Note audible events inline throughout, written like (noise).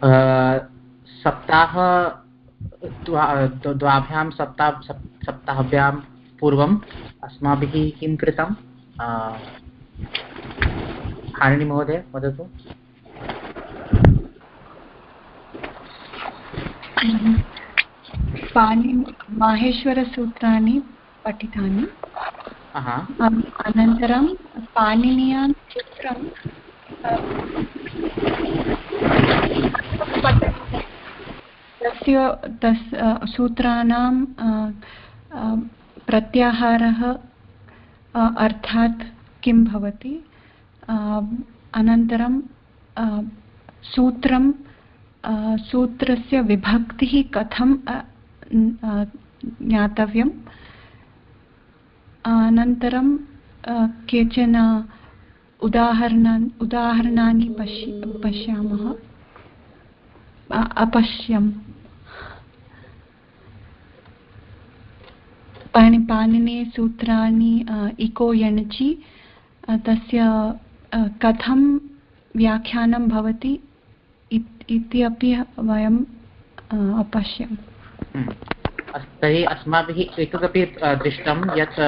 सप्ताह द्वाभ्यां सप्ताह सप्ताहभ्यां पूर्वम् अस्माभिः किं कृतं हारिणीमहोदय वदतु। माहेश्वरसूत्राणि पठितानि। अनन्तरं पाणिनीयान् सूत्रं तस्य, तस् सूत्राणां प्रत्याहारः अर्थात् किं भवति? अनन्तरं सूत्रं सूत्रस्य विभक्तिः कथं ज्ञातव्यम्? अनन्तरं केचन उदाहरणानि उदाहरणानि पश्य, पश्यामः। अपश्यम्। पाणि पाणिनीयसूत्राणि इको यणचि तस्य कथं व्याख्यानं भवति इति अपि वयं अपश्यम्। तर्हि अस्माभिः एतदपि दृष्टं यत्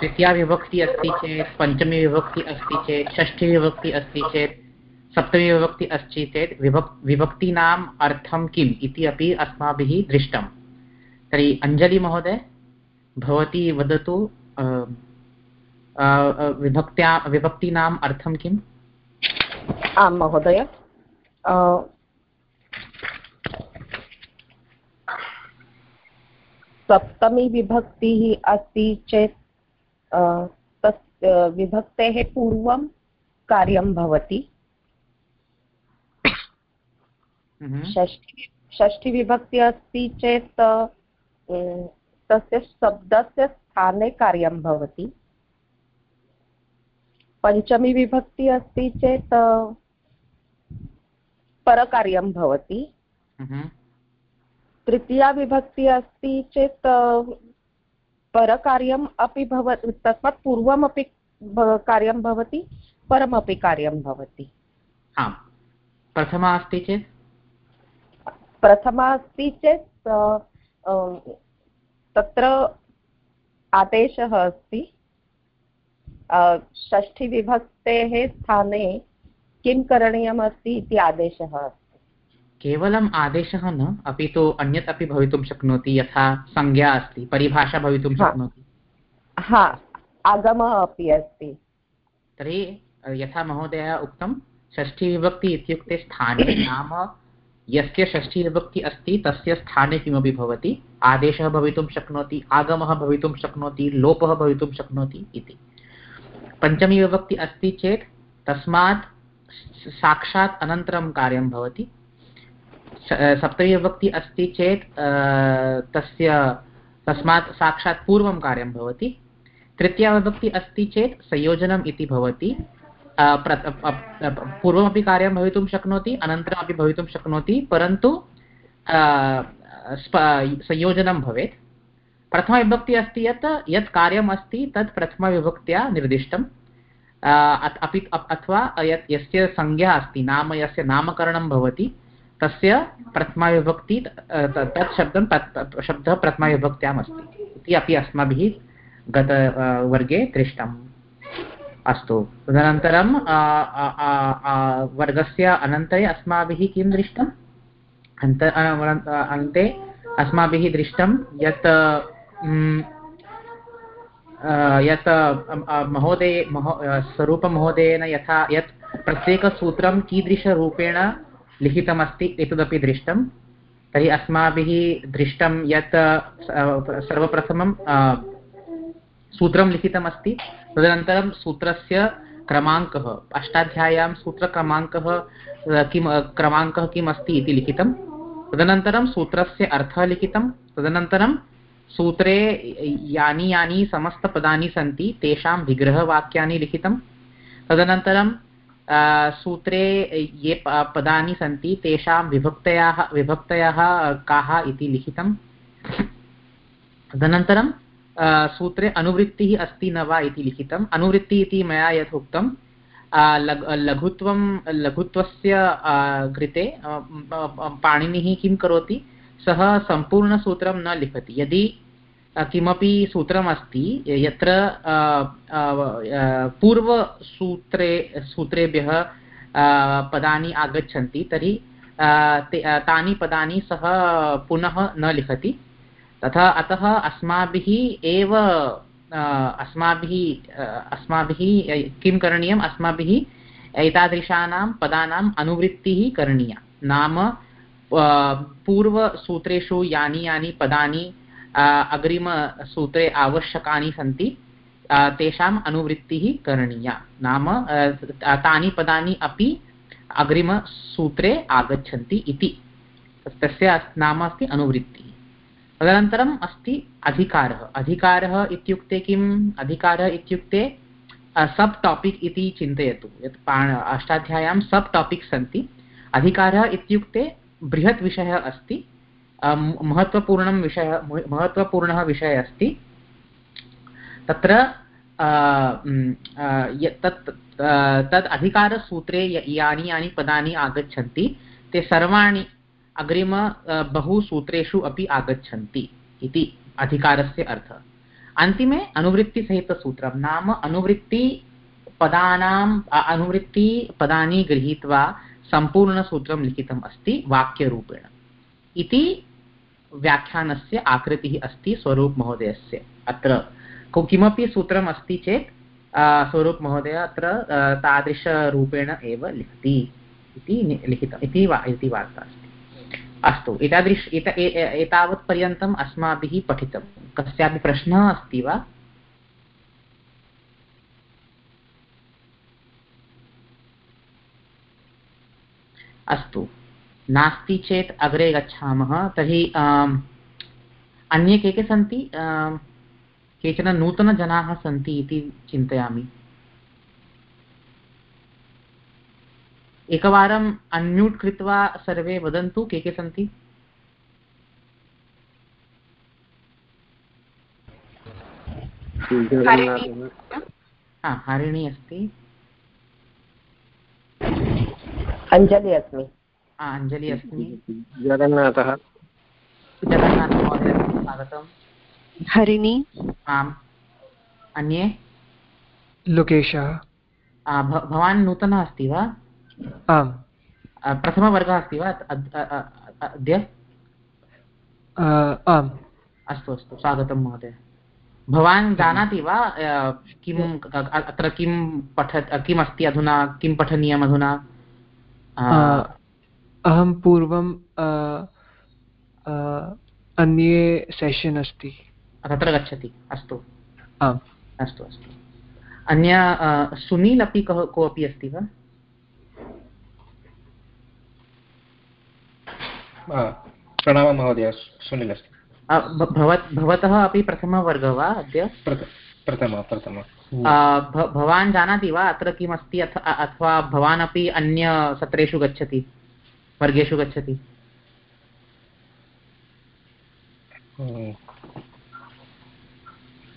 तृतीयाविभक्ति अस्ति चेत् पञ्चमीविभक्ति अस्ति चेत् षष्ठीविभक्ति अस्ति चेत् सप्तमीविभक्ति अस्ति चेत्, विभक्, विभक्तीनाम् अर्थं किम् इति अपि अस्माभिः दृष्टं तर्हि अञ्जलिमहोदय? भवती वदतु विभक्त्या विभक्तीनाम् अर्थं किम् आं महोदय सप्तमी विभक्तिः अस्ति चेत् तस् विभक्तेः पूर्वं कार्यं भवति हम्म। षष्ठी षष्ठीविभक्तिः अस्ति चेत् तस्य शब्दस्य स्थाने कार्यं भवति। पञ्चमी विभक्तिः अस्ति चेत् परकार्यं भवति। हम्म। तृतीया विभक्ति अस्ति चेत् परकार्यम् अपि भवति तस्मात् पूर्वमपि कार्यं भवति परमपि कार्यं भवति। प्रथमा अस्ति चेत्? प्रथमा अस्ति चेत् तत्र आदेशः अस्ति। षष्ठीविभक्तेः स्थाने किं करणीयमस्ति इति आदेशः अस्ति। केवलम् आदेशः न अपि तु अन्यत् अपि भवितुं शक्नोति यथा संज्ञा अस्ति परिभाषा भवितुं शक्नोति। हा आगमः अपि अस्ति। तर्हि यथा महोदय उक्तं षष्ठीविभक्ति इत्युक्ते स्थाने नाम यस्य षष्ठीविभक्ति अस्ति, तस्य स्थाने किमपि भवति, आदेशः भवितुं शक्नोति, आगमः भवितुं शक्नोति, लोपः भवितुं शक्नोति इति। पञ्चमी विभक्ति अस्ति चेत्, तस्मात् साक्षात् अनन्तरं कार्यं भवति। सप्तमीविभक्ति अस्ति चेत् तस्य तस्मात् साक्षात् पूर्वं कार्यं भवति। तृतीयाविभक्ति अस्ति चेत्, संयोजनम् इति भवति। पूर्वमपि कार्यं भवितुं शक्नोति, अनन्तरमपि भवितुं शक्नोति, परन्तु संयोजनं भवेत्। प्रथमविभक्ति अस्ति यत् यत् कार्यम् अस्ति, तत् प्रथमविभक्त्या निर्दिष्टम् अपि अथवा यत्, यस्य संज्ञा अस्ति, नाम, यस्य नामकरणं भवति, तस्य प्रथमाविभक्ति तत् शब्दं शब्दः प्रथमाविभक्त्याम् अस्ति इति अपि अस्माभिः गतवर्गे दृष्टम्। अस्तु। तदनन्तरं वर्गस्य अनन्तरे अस्माभिः किं दृष्टम्? अन्त अन्ते अस्माभिः दृष्टं यत् यत् महोदय, महो स्वरूपमहोदयेन यथा, यत् प्रत्येकसूत्रं कीदृशरूपेण लिखितमस्ति एतदपि दृष्टं। तर्हि अस्माभिः दृष्टं यत् सर्वप्रथमं सूत्रं लिखितमस्ति। तदनन्तरं सूत्रस्य क्रमाङ्कः, अष्टाध्याय्यां सूत्रक्रमाङ्कः किं क्रमाङ्कः किम् अस्ति इति लिखितं। तदनन्तरं सूत्रस्य अर्थः लिखितं। तदनन्तरं सूत्रे यानि यानि समस्तपदानि सन्ति, तेषां विग्रहवाक्यानि लिखितं। तदनन्तरं सूत्रे ये पदानि सन्ति, तेषां विभक्तयाः, विभक्तयः काः इति लिखितं। तदनन्तरं सूत्रे अनुवृत्तिः अस्ति न वा इति लिखितम्। अनुवृत्तिः इति मया यत् उक्तं लघुत्वं, लघुत्वस्य कृते पाणिनिः किं करोति? सः सम्पूर्णसूत्रं न लिखति। यदि किमपि सूत्रमस्ति, यत्र पूर्वसूत्रे, सूत्रेभ्यः पदानि आगच्छन्ति, तर्हि तानि पदानि सः पुनः न लिखति। तथा अतः अस्माभिः एव अस्माभिः अस्माभिः किं करणीयम्? अस्माभिः एतादृशानां पदानाम् अनुवृत्तिः करणीया। नाम पूर्वसूत्रेषु यानि यानि पदानि अग्रिमसूत्रे आवश्यकानि सन्ति तेषाम् अनुवृत्तिः करणीया। नाम तानि पदानि अपि अग्रिमसूत्रे आगच्छन्ति इति। तस्य नाम अस्ति अनुवृत्तिः। तदनन्तरम् अस्ति अधिकारः। अधिकारः इत्युक्ते किम्? अधिकारः इत्युक्ते सब् टापिक् इति चिन्तयतु। यत् अष्टाध्याय्यां सब् टापिक्स् सन्ति। अधिकारः इत्युक्ते बृहत् विषयः अस्ति। महत्त्वपूर्णं विषयः महत्त्वपूर्णः विषयः अस्ति। तत्र तत् तद् अधिकारसूत्रे यानि यानि पदानि आगच्छन्ति, ते सर्वाणि अग्रिम बहु सूत्रेषु अपि आगच्छन्ति इति अधिकारस्य अर्थः। अन्तिमे अनुवृत्तिसहितसूत्रं नाम अनुवृत्तिपदानाम् अनुवृत्तिपदानि गृहीत्वा सम्पूर्णसूत्रं लिखितम् अस्ति वाक्यरूपेण। इति व्याख्यानस्य आकृतिः अस्ति स्वरूपमहोदयस्य। अत्र किमपि सूत्रम् अस्ति चेत् स्वरूपमहोदय अत्र तादृशरूपेण एव लिखति इति लिखितम् इति वार्ता अस्ति। अस्तु। एतादृश, एत एतावत्पर्यन्तम् अस्माभिः पठितं। कस्यापि प्रश्नः अस्ति वा? अस्तु। नास्ति चेत् अग्रे गच्छामः। तर्हि अन्ये के के सन्ति? केचन नूतनजनाः सन्ति इति चिन्तयामि। एकवारम् अन्म्यूट् कृत्वा सर्वे वदन्तु के के सन्ति? हरिणी अस्ति। अञ्जलि अस्मि। अञ्जलि अस्मि। जगन्नाथः। जगन्नाथमहोदय स्वागतम्। हरिणी। आम्। अन्ये? लोकेशः। भवान् नूतनः अस्ति वा? आम्। प्रथमवर्गः अस्ति वा? अद्य? आम्। अस्तु अस्तु स्वागतं महोदय। भवान् जानाति वा किम् अत्र किं पठ किमस्ति अधुना? किं पठनीयम् अधुना? अहं पूर्वं अन्ये सेशन् अस्ति। तत्र गच्छति। अस्तु। आम्। अस्तु अस्तु। अन्य सुनील् अपि कः कोऽपि अस्ति वा? प्रणामः महोदय सुनील् अस्ति भवतः अपि प्रथमवर्गः वा अद्य? प्रथम प्रथम। भवान् जानाति वा अत्र किमस्ति अथवा भवान् अपि अन्यसत्रेषु गच्छति वर्गेषु गच्छति?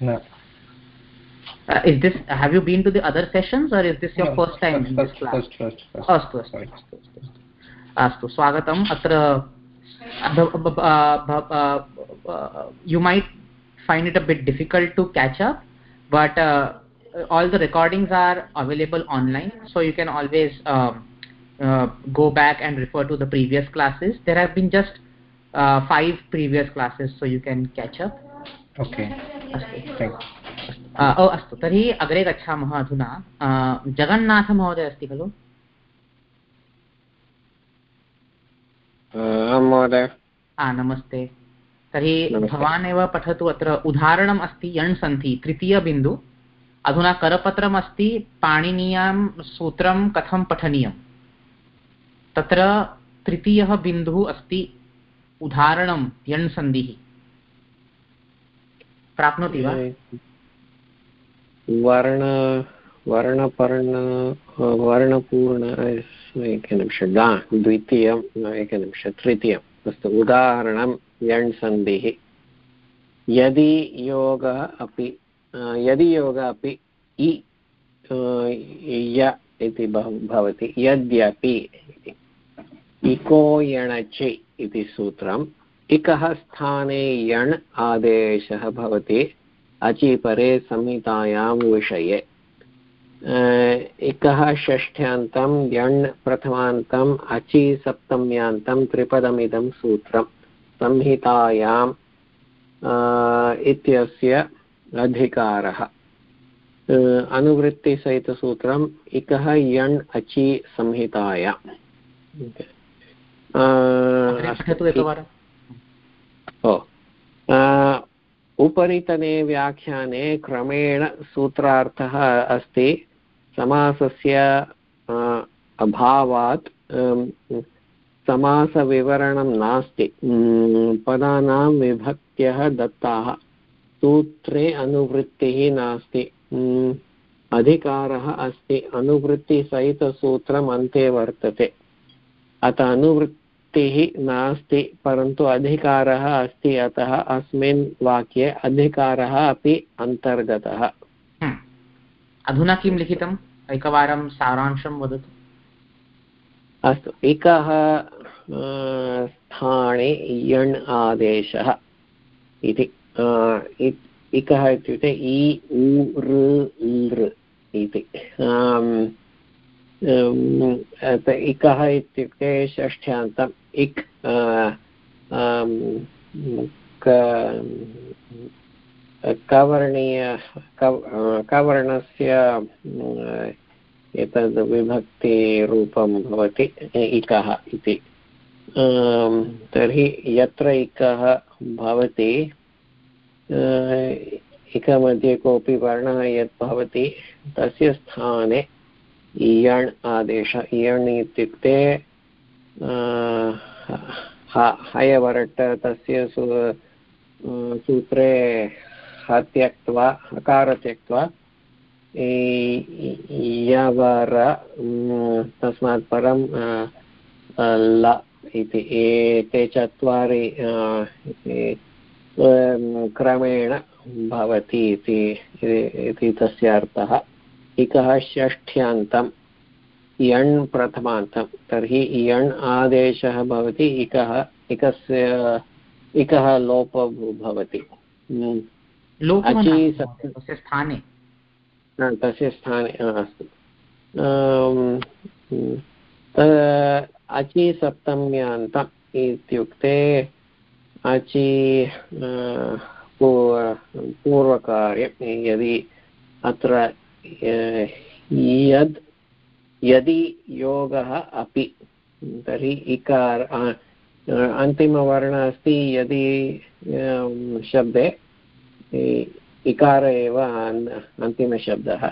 न। Uh, is this have you been to the other sessions or is this your no, first time first, in this class? first, first, first. अस्तु अस्तु अस्तु अस्तु। अस्तु स्वागतम्। अत्र you might find it a bit difficult to catch up but uh, all the recordings are available online so you can always um, uh, go back and refer to the previous classes there have been just uh, five previous classes so you can catch up okay thanks ओ अस्तु तर्हि अग्रे गच्छामः अधुना जगन्नाथमहोदय अस्ति खलु महोदय। नमस्ते। तर्हि भवान् एव पठतु अत्र उदाहरणम् अस्ति यण् सन्ति तृतीयबिन्दु। अधुना करपत्रमस्ति पाणिनीयां सूत्रं कथं पठनीयं? तत्र तृतीयः बिन्दुः अस्ति उदाहरणं यण् सन्धिः। प्राप्नोति वा? वर्ण वर्णपर्ण वर्णपूर्ण एकनिमिष गा द्वितीयम् एकनिमिष तृतीयम् अस्तु, उदाहरणं यण् सन्धिः। यदि योगः अपि यदि योगः अपि इ य इति भवति, यद्यपि इको यणचि इति सूत्रम्। इकः स्थाने यण् आदेशः भवति अचिपरे संहितायां विषये। एकः षष्ठ्यान्तं यण् प्रथमान्तम् अचि सप्तम्यान्तं त्रिपदमिदं सूत्रं। संहितायाम् इत्यस्य अधिकारः। अनुवृत्तिसहितसूत्रम् इकः यण् अचि संहिताया। ओ उपरितने व्याख्याने क्रमेण सूत्रार्थः अस्ति। समासस्य अभावात् समासविवरणं नास्ति। पदानां विभक्त्यः दत्ताः। सूत्रे अनुवृत्तिः नास्ति। अधिकारः अस्ति। अनुवृत्तिसहितसूत्रम् अन्ते वर्तते। अतः अनुवृत्तिः नास्ति, परन्तु अधिकारः अस्ति। अतः अस्मिन् वाक्ये अधिकारः अपि अन्तर्गतः। अधुना किं लिखितम्? एकवारं सारांशं वदतु। अस्तु। एकः स्थाने यण् आदेशः इति। इकः इत्युक्ते इ, उ, ऋ इति। इकः इत्युक्ते षष्ठ्यान्तम् इक् कवर्णीय कवर्णस्य एतद् विभक्तिरूपं भवति इकः इति। तर्हि यत्र इकः भवति इकमध्ये कोऽपि वर्णः यत् भवति, तस्य स्थाने इयण् आदेश इयण् इत्युक्ते हयवरट् तस्य सूत्रे त्यक्त्वा हकार त्यक्त्वा यवर तस्मात् परं ल इति एते चत्वारि क्रमेण भवति इति तस्य अर्थः। इकः षष्ठ्यान्तं यण् प्रथमान्तं तर्हि यण् आदेशः भवति, इकः, इकस्य, इकः लोप भवति। तस्य स्थाने तस्य स्थाने अस्तु अचि सप्तम्यान्तम् इत्युक्ते अचि पूर्वकार्यं यदि अत्र यद् यदि योगः अपि तर्हि इकार अन्तिमवर्णः अस्ति यदि शब्दे इकार एव अन्तिमशब्दः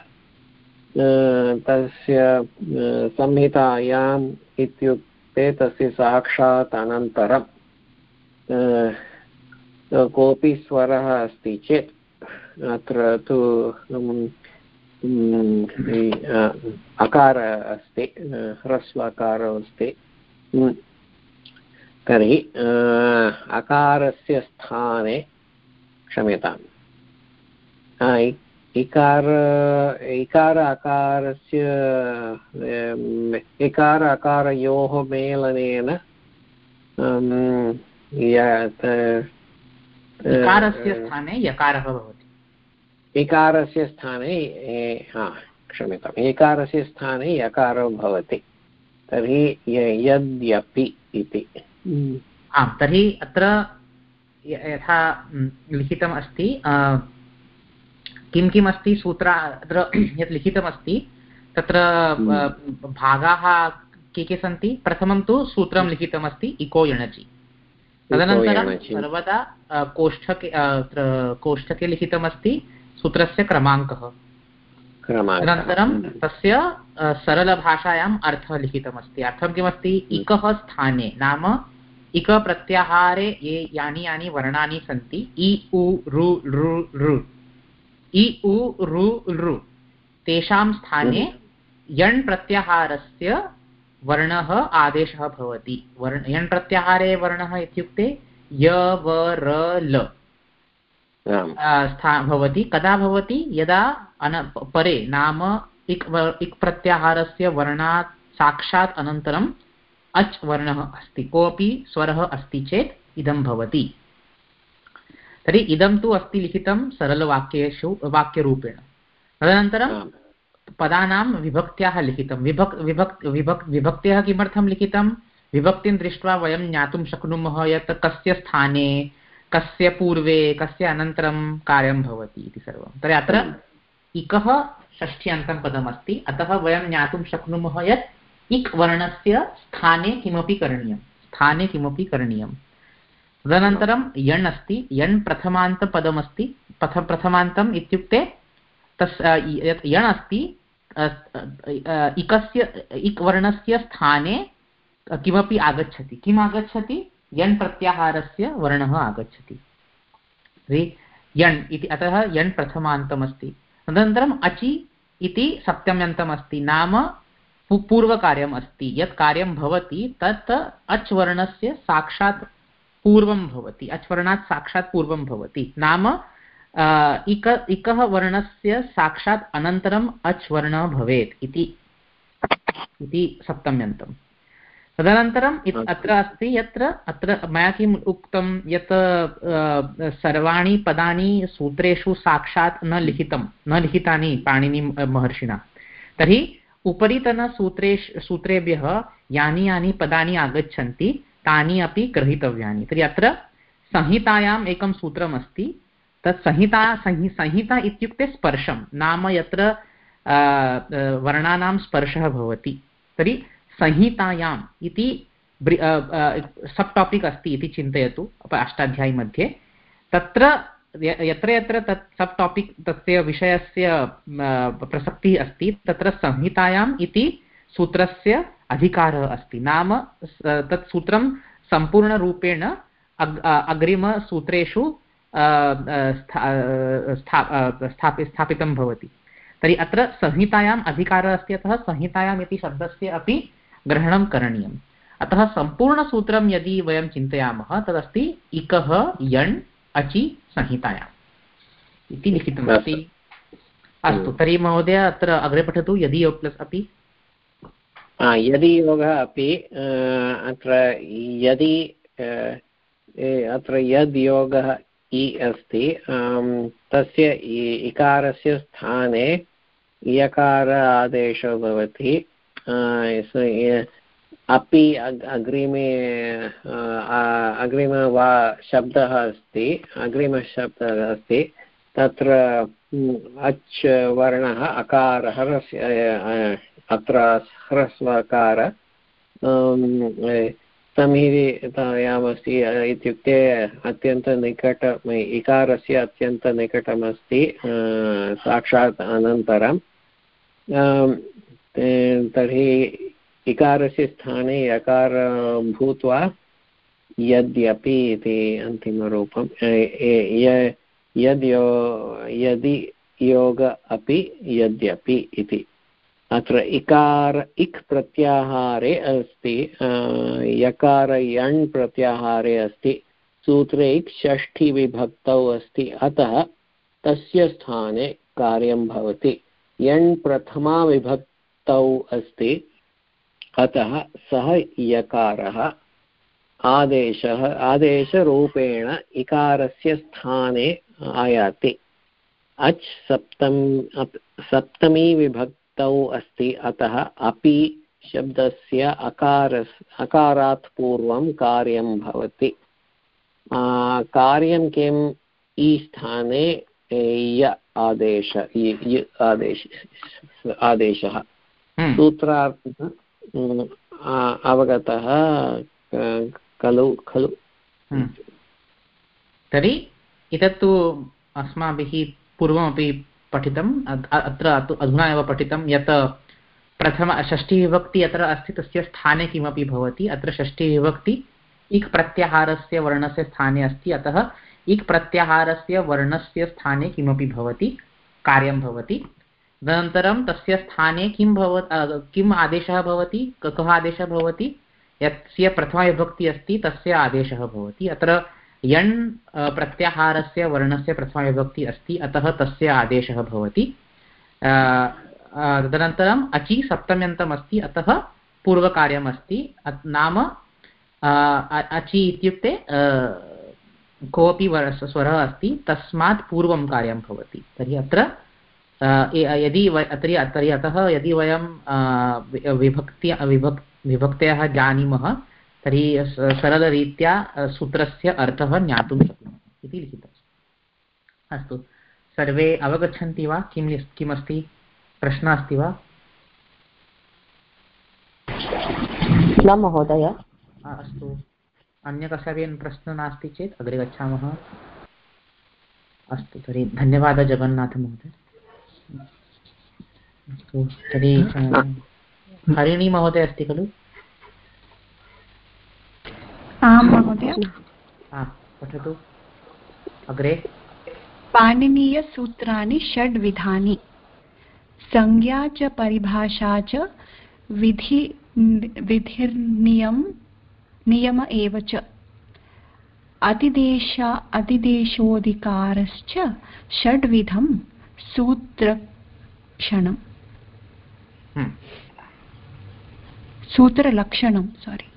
तस्य संहितायाम् इत्युक्ते तस्य साक्षात् अनन्तरं कोऽपि स्वरः अस्ति चेत् अत्र तु अकार अस्ति ह्रस्वकार अस्ति तर्हि अकारस्य स्थाने क्षम्यताम्। इकार इकार अकारस्य इकार अकारयोः मेलनेन इकारस्य स्थाने यकारः भवति। इकारस्य स्थाने हा क्षम्यताम्। एकारस्य स्थाने यकारो भवति। तर्हि यद्यपि इति। आम् तर्हि अत्र यथा लिखितम् अस्ति किं किम् अस्ति सूत्र अत्र (clears throat) यत् लिखितमस्ति तत्र भागाः के के सन्ति? प्रथमं तु सूत्रं लिखितमस्ति इको यणचि तदनन्तरं सर्वदा कोष्ठके अत्र कोष्ठके लिखितमस्ति सूत्रस्य क्रमाङ्कः। अनन्तरं तस्य सरलभाषायाम् अर्थः लिखितमस्ति। अर्थं किमस्ति? इकः स्थाने नाम इक प्रत्याहारे ये यानि यानि वर्णानि सन्ति। इ उ रु ऋ ऋ इ उ रु ऋ तेषां स्थाने। यण् प्रत्याहारस्य वर्णः आदेशः भवति। वर्ण यण् प्रत्याहारे वर्णः इत्युक्ते य व र ल। भवति। कदा भवति? यदा अन परे नाम इक् इक् प्रत्याहारस्य वर्णात् साक्षात् अनन्तरम् अच् वर्णः अस्ति कोऽपि स्वरः अस्ति चेत् इदं भवति। तर्हि इदं तु अस्ति लिखितं सरलवाक्येषु वाक्यरूपेण। तदनन्तरं पदानां विभक्त्याः लिखितं। विभक् विभक् विभक् विभक्त्यः किमर्थं लिखितं? विभक्तिं दृष्ट्वा वयं ज्ञातुं शक्नुमः यत् कस्य स्थाने कस्य पूर्वे कस्य अनन्तरं कार्यं भवति इति सर्वं। तर्हि अत्र इकः षष्ठ्यन्तं पदमस्ति अतः वयं ज्ञातुं शक्नुमः यत् इक् वर्णस्य स्थाने किमपि करणीयं। स्थाने किमपि करणीयं। तदनन्तरं यण् अस्ति। यण् प्रथमान्तपदमस्ति। प्रथ प्रथमान्तम् इत्युक्ते तस् यण् अस्ति इकस्य, इक् वर्णस्य स्थाने किमपि आगच्छति। किम् आगच्छति? यण् प्रत्याहारस्य वर्णः आगच्छति। तर्हि यण् इति, अतः यण् प्रथमान्तमस्ति। तदनन्तरम् अचि इति सप्तम्यन्तमस्ति। नाम पूर्वकार्यम् अस्ति। यत् कार्यं भवति तत् अच् वर्णस्य साक्षात् पूर्वं भवति। अच् वर्णात् साक्षात् पूर्वं भवति। नाम इक इकः वर्णस्य साक्षात् अनन्तरम् अच् वर्णः भवेत् इति। इति सप्तम्यन्तं तदनन्तरम्। अत्र अस्ति यत्र अत्र मया किम् उक्तं यत् सर्वाणि पदानि सूत्रेषु साक्षात् न लिखितं न लिखितानि पाणिनि महर्षिणा। तर्हि उपरितनसूत्रेष् सूत्रेभ्यः यानि यानि पदानि आगच्छन्ति, तानि अपि ग्रहीतव्यानि। तर्हि अत्र संहितायाम् एकं सूत्रमस्ति। तत् संहिता संहि संहिता इत्युक्ते स्पर्शं। नाम यत्र वर्णानां स्पर्शः भवति। तर्हि संहितायाम् इति सब् टापिक् अस्ति इति चिन्तयतु अष्टाध्यायी मध्ये। तत्र यत्र यत्र तत् सब् टापिक् तस्य विषयस्य प्रसक्तिः अस्ति, तत्र संहितायाम् इति सूत्रस्य अधिकारः अस्ति। नाम तत् सूत्रं सम्पूर्णरूपेण अग् अग्रिमसूत्रेषु स्था, स्था- स्थापितं भवति। तर्हि अत्र संहितायाम् अधिकारः अस्ति, अतः संहितायाम् इति शब्दस्य अपि ग्रहणं करणीयम्। अतः सम्पूर्णसूत्रं यदि वयं चिन्तयामः, तदस्ति इकः, यण् अचि संहितायाम्। इति लिखितमस्ति अस्तु। तर्हि महोदय अत्र अग्रे पठतु यदि योग प्लस् अपि। यदि योगः अपि अत्र यदि अत्र यद् योगः इ अस्ति तस्य इकारस्य स्थाने यकार आदेशो भवति। अपि अग् अग्रिमे अग्रिम वा शब्दः अस्ति अग्रिमशब्दः अस्ति तत्र अच् वर्णः अकारः अत्र ह्रस्वकार संहितायामस्ति इत्युक्ते अत्यन्तनिकट इकारस्य अत्यन्तनिकटमस्ति साक्षात् ए, तर्हि इकारस्य स्थाने यकार भूत्वा यद्यपि इति अन्तिमरूपं यद्यो, यदि योग अपि यद्यपि इति। अत्र इकार, इक् प्रत्याहारे अस्ति यकार यण् प्रत्याहारे अस्ति, सूत्रे इक् षष्ठीविभक्तौ अस्ति, अतः तस्य स्थाने कार्यं भवति। यण् प्रथमा विभक्तौ अस्ति अतः सः यकारः आदेशः आदेशरूपेण इकारस्य स्थाने आयाति। अच् सप्तम् सप्तमी विभक्तौ अस्ति अतः अपि शब्दस्य अकार अकारात् पूर्वं कार्यं भवति। आ, कार्यं किम्? इ स्थाने य आदेश आदेश आदेशः। हम्म, सूत्रार्थः अवगतः खलु खलु। हम्म। तर्हि एतत्तु अस्माभिः पूर्वमपि पठितम् अत्र अतु- अधुना एव पठितं यत् प्रथम षष्ठीविभक्ति यत्र अस्ति, तस्य स्थाने किमपि भवति। अत्र षष्ठीविभक्ति इक् प्रत्याहारस्य वर्णस्य स्थाने अस्ति। अतः इक् प्रत्याहारस्य वर्णस्य स्थाने किमपि भवति, कार्यं भवति। तदनन्तरं तस्य स्थाने किं भव किम् आदेशः भवति, क- आदेशः भवति, यस्य प्रथमाविभक्ति अस्ति, तस्य आदेशः भवति। अत्र यण् प्रत्याहारस्य वर्णस्य प्रथमाविभक्ति अस्ति, अतः तस्य आदेशः भवति। तदनन्तरम् अचि सप्तम्यन्तम् अस्ति, अतः पूर्वकार्यम् अस्ति। नाम अचि इत्युक्ते कोऽपि स्वरः अस्ति, तस्मात् पूर्वं कार्यं भवति। तर्हि अत्र यदि तर्हि तर्हि अतः यदि वयं विभक्ति विभक् विभक्तयः जानीमः तर्हि सरलरीत्या सूत्रस्य अर्थः ज्ञातुं शक्नुमः इति लिखितम् अस्तु। सर्वे अवगच्छन्ति वा? किं किमस्ति? प्रश्नः अस्ति वा? न महोदय। अस्तु। अन्य कस्यापि प्रश्नः नास्ति चेत् अग्रे गच्छामः। अस्तु तर्हि धन्यवादः जगन्नाथमहोदय। तर्हि हरिणी महोदय अस्ति खलु? आं महोदय। पठतु। अग्रे। पाणिनीयसूत्राणि षड्विधानि संज्ञा च परिभाषा च विधि विधिर्नियम नियम एव च। अतिदेश अतिदेशोऽधिकारश्च षड्विधं सूत्रक्षणम्। हम्म। सूत्रलक्षणं सोरि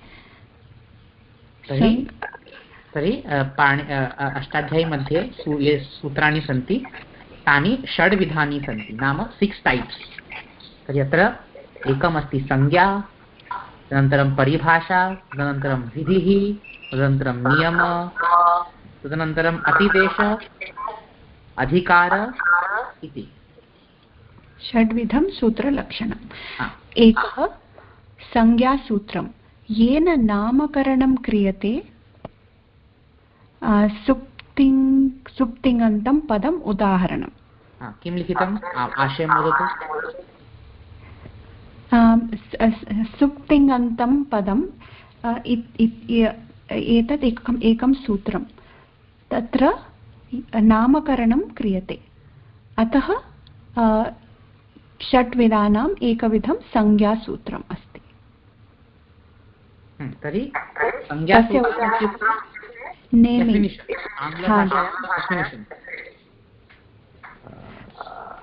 तर्हि पाणि अष्टाध्यायी मध्ये ये सूत्राणि सन्ति तानि षड्विधानि सन्ति नाम सिक्स् टैप्स् तर्हि अत्र एकमस्ति संज्ञा तदनन्तरं परिभाषा तदनन्तरं विधिः तदनन्तरं नियम तदनन्तरम् अतिदेश अधिकार इति। षड्विधं सूत्रलक्षणम्। एकः संज्ञासूत्रं। येन नामकरणं क्रियते सुप्तिङ् सुप्तिङन्तं पदम् उदाहरणं किं लिखितम्? आशयं वदतु। सुप्तिङन्तं पदम् एतत् एकम् एकं सूत्रं तत्र नामकरणं क्रियते। अतः षट्विधानाम् एकविधं संज्ञासूत्रम् अस्ति। हम्म, तर्हि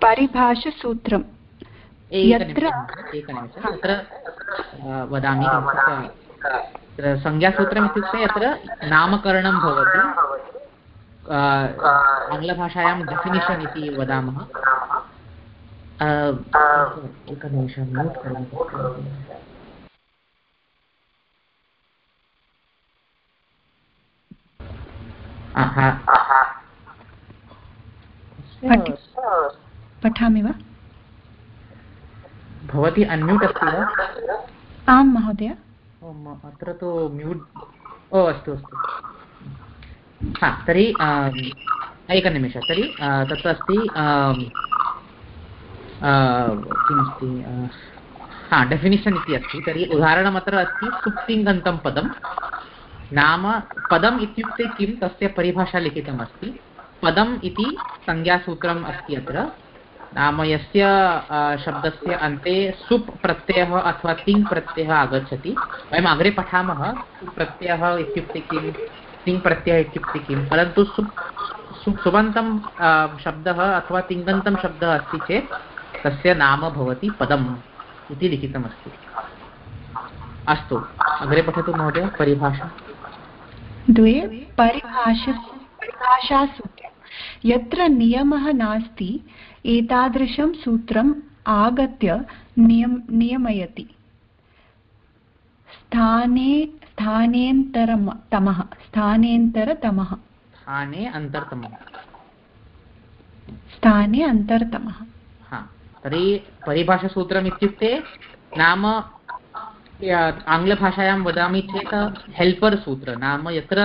परिभाषसूत्रं यत्र वदामि तत्र संज्ञासूत्रम् इत्युक्ते अत्र नामकरणं भवति। आङ्ग्लभाषायां डेफिनिशन् इति वदामः एकनिमिषं म्यूट् करोमि पठामि वा भवती अन्म्यूट् अस्ति वा आं महोदय अत्र तु म्यूट् ओ अस्तु अस्तु तर्हि एकनिमिष, तर्हि तत्र अस्ति किमस्ति हा डेफिनिशन् इति अस्ति, तर्हि उदाहरणमत्र अस्ति सुप्तिङ्गन्तं पदं। नाम पदम् इत्युक्ते किं? तस्य परिभाषा लिखितमस्ति पदम् इति संज्ञासूत्रम् अस्ति अत्र। नाम यस्य शब्दस्य अन्ते सुप् प्रत्ययः अथवा तिङ् प्रत्ययः आगच्छति। वयम् अग्रे पठामः, सुप् प्रत्ययः इत्युक्ते किं तिङ् प्रत्ययः इत्युक्ते किं परन्तु सुबन्तं शब्दः अथवा तिङन्तं शब्दः अस्ति चेत् तस्य नाम भवति पदम् इति लिखितमस्ति। अस्तु, अग्रे पठतु महोदय, परिभाषा। द्वे, परिभाष परिभाषासु यत्र नियमः नास्ति, एतादृशं सूत्रम् आगत्य नियम, नियमयति। स्थाने स्थानेन्तरम तमः स्थानेन्तरतमः स्थाने अन्तर्तमः। स्थाने अन्तर्तमः। हा तर्हि परिभाषासूत्रम् इत्युक्ते नाम आङ्ग्लभाषायां वदामि चेत् हेल्पर् सूत्र नाम यत्र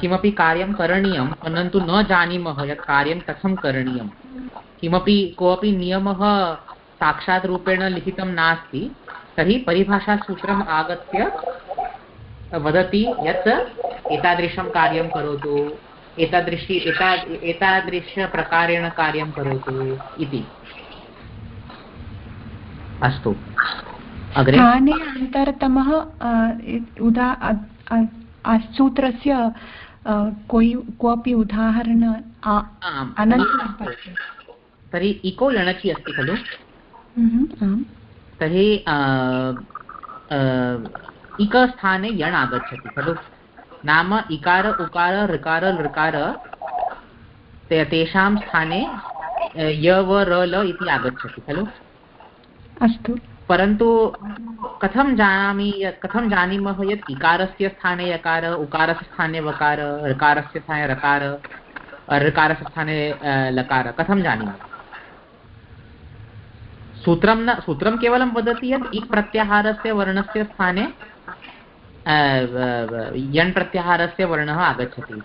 किमपि कार्यं करणीयं परन्तु न जानीमः यत् कार्यं कथं करणीयं। किमपि कोऽपि नियमः साक्षात् रूपेण लिखितं नास्ति तर्हि परिभाषासूत्रम् आगत्य वदति यत् एतादृशं कार्यं करोतु एतादृशी एता एतादृशप्रकारेण कार्यं करोतु इति। अस्तु। अग्रे। अन्तरतमः उदा सूत्रस्य कोई कोऽपि उदाहरण तर्हि इको लणचि अस्ति खलु? हम्म, आम्। तर्हि इकस्थाने यण् आगच्छति खलु? नाम इकार उकार ऋकार लृकार ते तेषां स्थाने य व र ल इति आगच्छति खलु? अस्तु। परन्तु कथं जानामि कथं जानीमः यत् इकारस्य स्थाने यकार उकारस्य स्थाने वकार ऋकारस्य स्थाने रकार ऋकारस्य स्थाने लकार? कथं जानीमः? सूत्रं न सूत्रं केवलं वदति यत् इक् प्रत्याहारस्य वर्णस्य स्थाने यण् प्रत्याहारस्य वर्णः आगच्छति।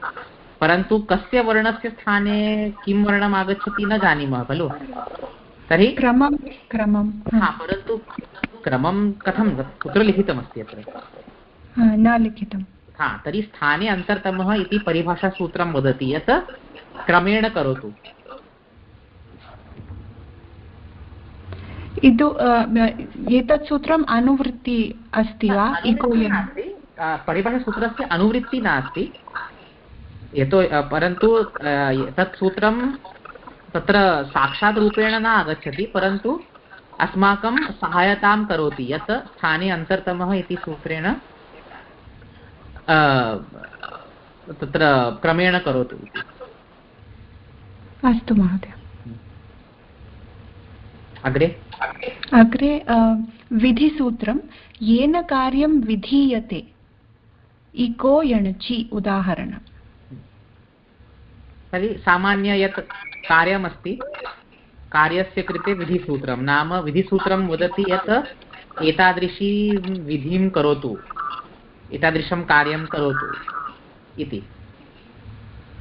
परन्तु कस्य वर्णस्य स्थाने किं वर्णम् आगच्छति न जानीमः खलु? तर्हि क्रमं क्रमं। हा परन्तु क्रमं कथं? कुत्र लिखितमस्ति अत्र? हा, न लिखितं हा तर्हि स्थाने अन्तर्तमः इति परिभाषासूत्रं वदति यत् क्रमेण करोतु। इदु एतत् सूत्रम् अनुवृत्ति अस्ति वा? परिभाषासूत्रस्य अनुवृत्तिः नास्ति. यतो परन्तु तत् सूत्रं तत्र साक्षात् रूपेण न आगच्छति परन्तु अस्माकं सहायतां करोति यत् स्थाने अन्तर्तमः इति सूत्रेण तत्र क्रमेण करोतु अस्तु महोदय। अग्रे? अग्रे विधिसूत्रं, येन कार्यं विधीयते। इको यणचि उदाहरणम्। तर्हि सामान्य यत् कार्यमस्ति, कार्यस्य कृते विधिसूत्रं। नाम विधिसूत्रं वदति यत् एतादृशीं विधिं करोतु, एतादृशं कार्यं करोतु इति।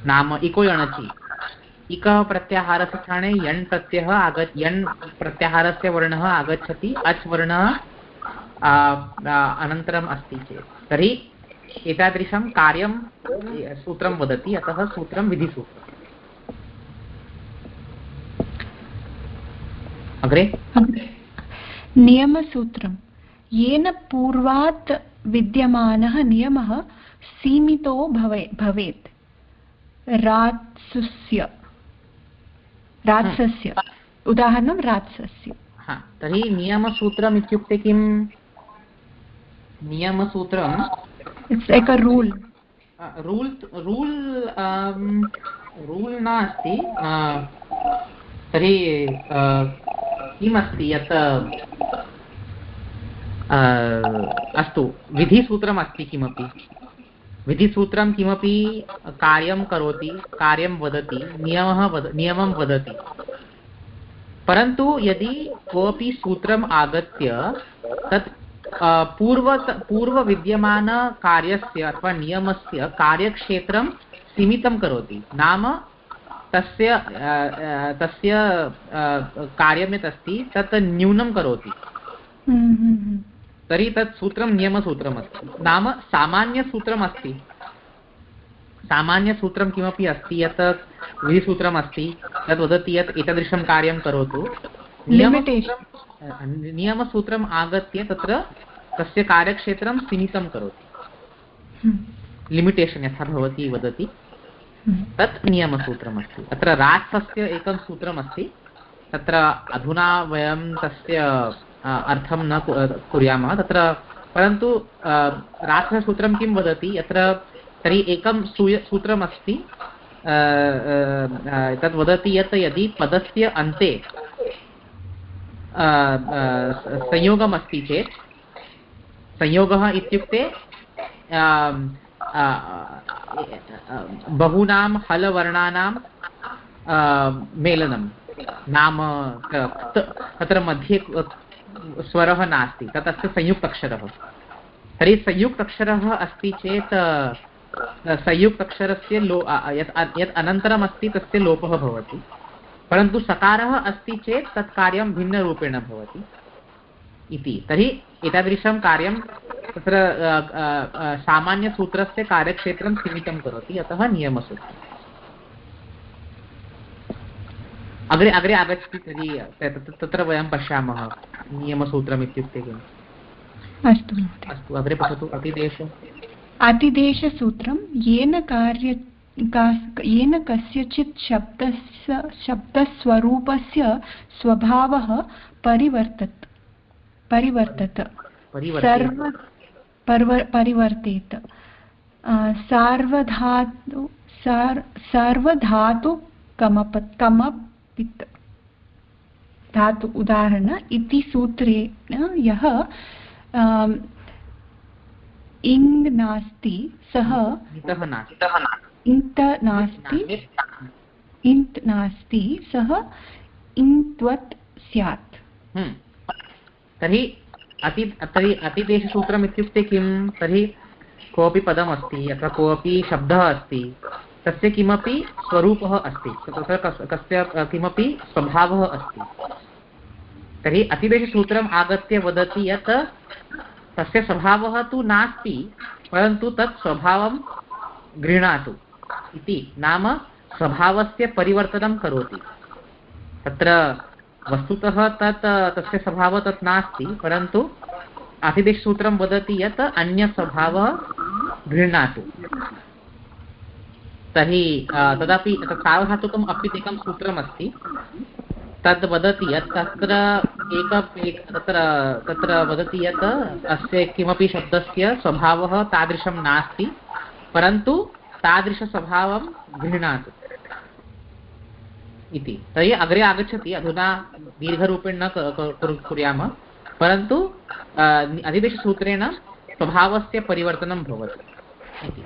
नाम इको यणचि। इकः प्रत्याहारस्य स्थाने यण् प्रत्ययः आग यण् प्रत्याहारस्य वर्णः आगच्छति, अच् वर्णः अनन्तरम् अस्ति चेत्। तर्हि एतादृशं कार्यं सूत्रं वदति, अतः सूत्रं विधिसूत्रम्। अग्रे। नियमसूत्रं। येन पूर्वात् विद्यमानः नियमः सीमितो भवे, भवेत्। रात्सस्य। रात्सस्य उदाहरणं रात्सस्य हा तर्हि नियमसूत्रम् इत्युक्ते किम्? नियमसूत्रं? It's like a rule rule rule rule नास्ति तर्हि किमस्ति यत् अस्तु विधिसूत्रमस्ति किमपि? विधिसूत्रं किमपि कार्यं करोति कार्यं वदति नियमः वद नियमं वदति। परन्तु यदि कोऽपि सूत्रम् आगत्य तत् पूर्वत पूर्वविद्यमानकार्यस्य अथवा नियमस्य कार्यक्षेत्रं सीमितं करोति। नाम तस्य तस्य कार्यं यत् अस्ति तत् न्यूनं करोति। हम्म, हम्म, हम्म। तर्हि तत् सूत्रं नियमसूत्रमस्ति। नाम सामान्यसूत्रमस्ति। सामान्यसूत्रं किमपि अस्ति यत् विधिसूत्रमस्ति तद् वदति यत् एतादृशं कार्यं करोतु। नियमसूत्रं नियमसूत्रम् आगत्य तत्र तस्य कार्यक्षेत्रं सीमितं करोति। हम्म, लिमिटेशन् यथा भवती वदति। हम्म। तत् नियमसूत्रमस्ति। अत्र रात्सस्य एकं सूत्रमस्ति। तत्र अधुना वयं तस्य अर्थं न कुर्यामः। तत्र परन्तु रात्ससूत्रं किं वदति? यत्र तर्हि एकं सूय सूत्रमस्ति। अ, वदति यत् यदि पदस्य अन्ते संयोगमस्ति चेत् संयोगः इत्युक्ते बहूनां हलवर्णानां मेलनं नाम तत्र मध्ये स्वरः नास्ति तत् अस्ति संयुक्तक्षरः तर्हि संयुक्तक्षरः अस्ति चेत् संयुक्तक्षरस्य लो यत् यत् अनन्तरम् अस्ति तस्य लोपः भवति। परन्तु सकारः अस्ति चेत् तत् कार्यं भिन्नरूपेण भवति इति। तर्हि एतादृशं कार्यं तत्र सामान्यसूत्रस्य कार्यक्षेत्रं सीमितं करोति, अतः नियमसूत्रम् अग्रे अग्रे आगच्छति तर्हि तत्र वयं पश्यामः नियमसूत्रम् इत्युक्ते किम्? अस्तु अस्तु अग्रे पठतु अतिदेश। अतिदेशसूत्रं येन कार्य येन कस्यचित् शब्दस्य शब्दस्वरूपस्य स्वभावः परिवर्तत। परिवर्तत। सर्व परिवर्तेत। सार्वधातु सार् सार्वधातु कमप कमपित् धातु उदाहरण इति सूत्रेण यः अम्, इङ् नास्ति सः इतः नास्ति। इन्त नास्ति। सः इन्त्वत् स्यात्। हम्म। तर्हि अति तर्हि अतिदेशसूत्रम् इत्युक्ते किं तर्हि कोऽपि पदमस्ति अथवा कोऽपि शब्दः अस्ति। तस्य किमपि स्वरूपः अस्ति। तत्र कस्- कस्य किमपि स्वभावः अस्ति। तर्हि अतिदेशसूत्रम् आगत्य वदति यत् तस्य स्वभावः तु नास्ति, परन्तु तत् स्वभावं गृह्णातु इति। नाम स्वभावस्य परिवर्तनं करोति। तत्र वस्तुतः तत्, तस्य स्वभावः तत् नास्ति, परन्तु अतिदेशसूत्रं वदति यत् अन्यस्वभावः गृह्णातु। तर्हि तदपि तत् सार्वधातुकम् अपि एकं सूत्रमस्ति। तद् वदति यत् तत्र एक तत्र तत्र वदति यत् अस्य किमपि शब्दस्य स्वभावः तादृशं नास्ति, परन्तु तादृशस्वभावं गृह्णातु। इति। तर्हि अग्रे आगच्छति, अधुना दीर्घरूपेण न कुर्यामः। परन्तु अधिदेशसूत्रेण स्वभावस्य परिवर्तनं भवति। इति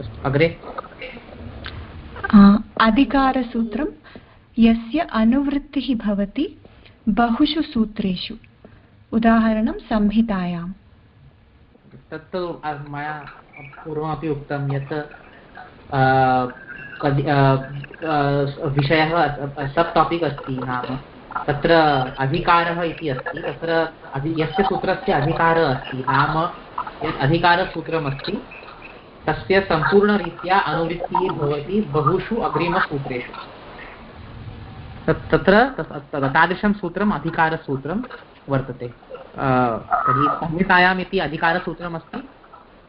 अस्तु, अग्रे। अधिकारसूत्रं यस्य अनुवृत्तिः भवति बहुषु सूत्रेषु। उदाहरणं संहितायाम् तत्तु मया पूर्वमपि उक्तं यत् विषयः सब् टापिक् अस्ति नाम। तत्र अधिकारः इति अस्ति तत्र अधि यस्य सूत्रस्य अधिकारः अस्ति नाम यत् अधिकारसूत्रमस्ति तस्य सम्पूर्णरीत्या अनुवृत्तिः भवति बहुषु अग्रिमसूत्रेषु। तत् तत्र तत्- तत्- तादृशं सूत्रम् अधिकारसूत्रं वर्तते। तर्हि संहितायाम् इति अधिकारसूत्रमस्ति।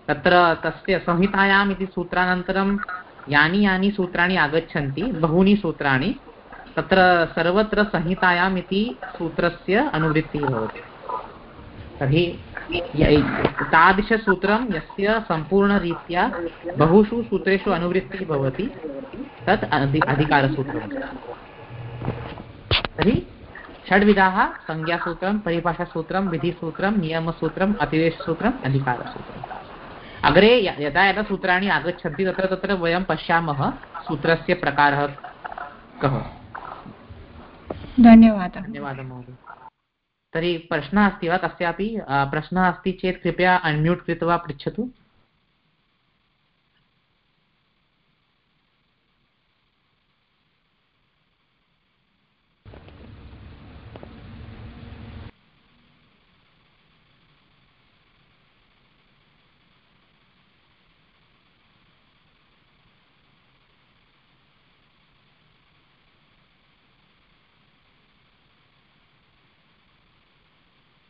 तत्र तस्य संहितायाम् इति सूत्रानन्तरं यानि यानि सूत्राणि आगच्छन्ति, बहूनि सूत्राणि, तत्र सर्वत्र संहितायाम् इति सूत्रस्य अनुवृत्तिः भवति। तर्हि तादृशसूत्रं यस्य सम्पूर्णरीत्या बहुषु सूत्रेषु अनुवृत्तिः भवति तत् अधि अधिकारसूत्रमस्ति तर्हि षड्विधाः संज्ञासूत्रं परिभाषासूत्रं विधिसूत्रं नियमसूत्रम् अतिदेशसूत्रम् अधिकारसूत्रम्। अग्रे यदा यदा सूत्राणि आगच्छन्ति तत्र तत्र वयं पश्यामः सूत्रस्य प्रकारः कः। धन्यवादः। धन्यवादः महोदय। तर्हि प्रश्नः अस्ति वा कस्यापि प्रश्नः अस्ति चेत् कृपया अन्म्यूट् कृत्वा पृच्छतु।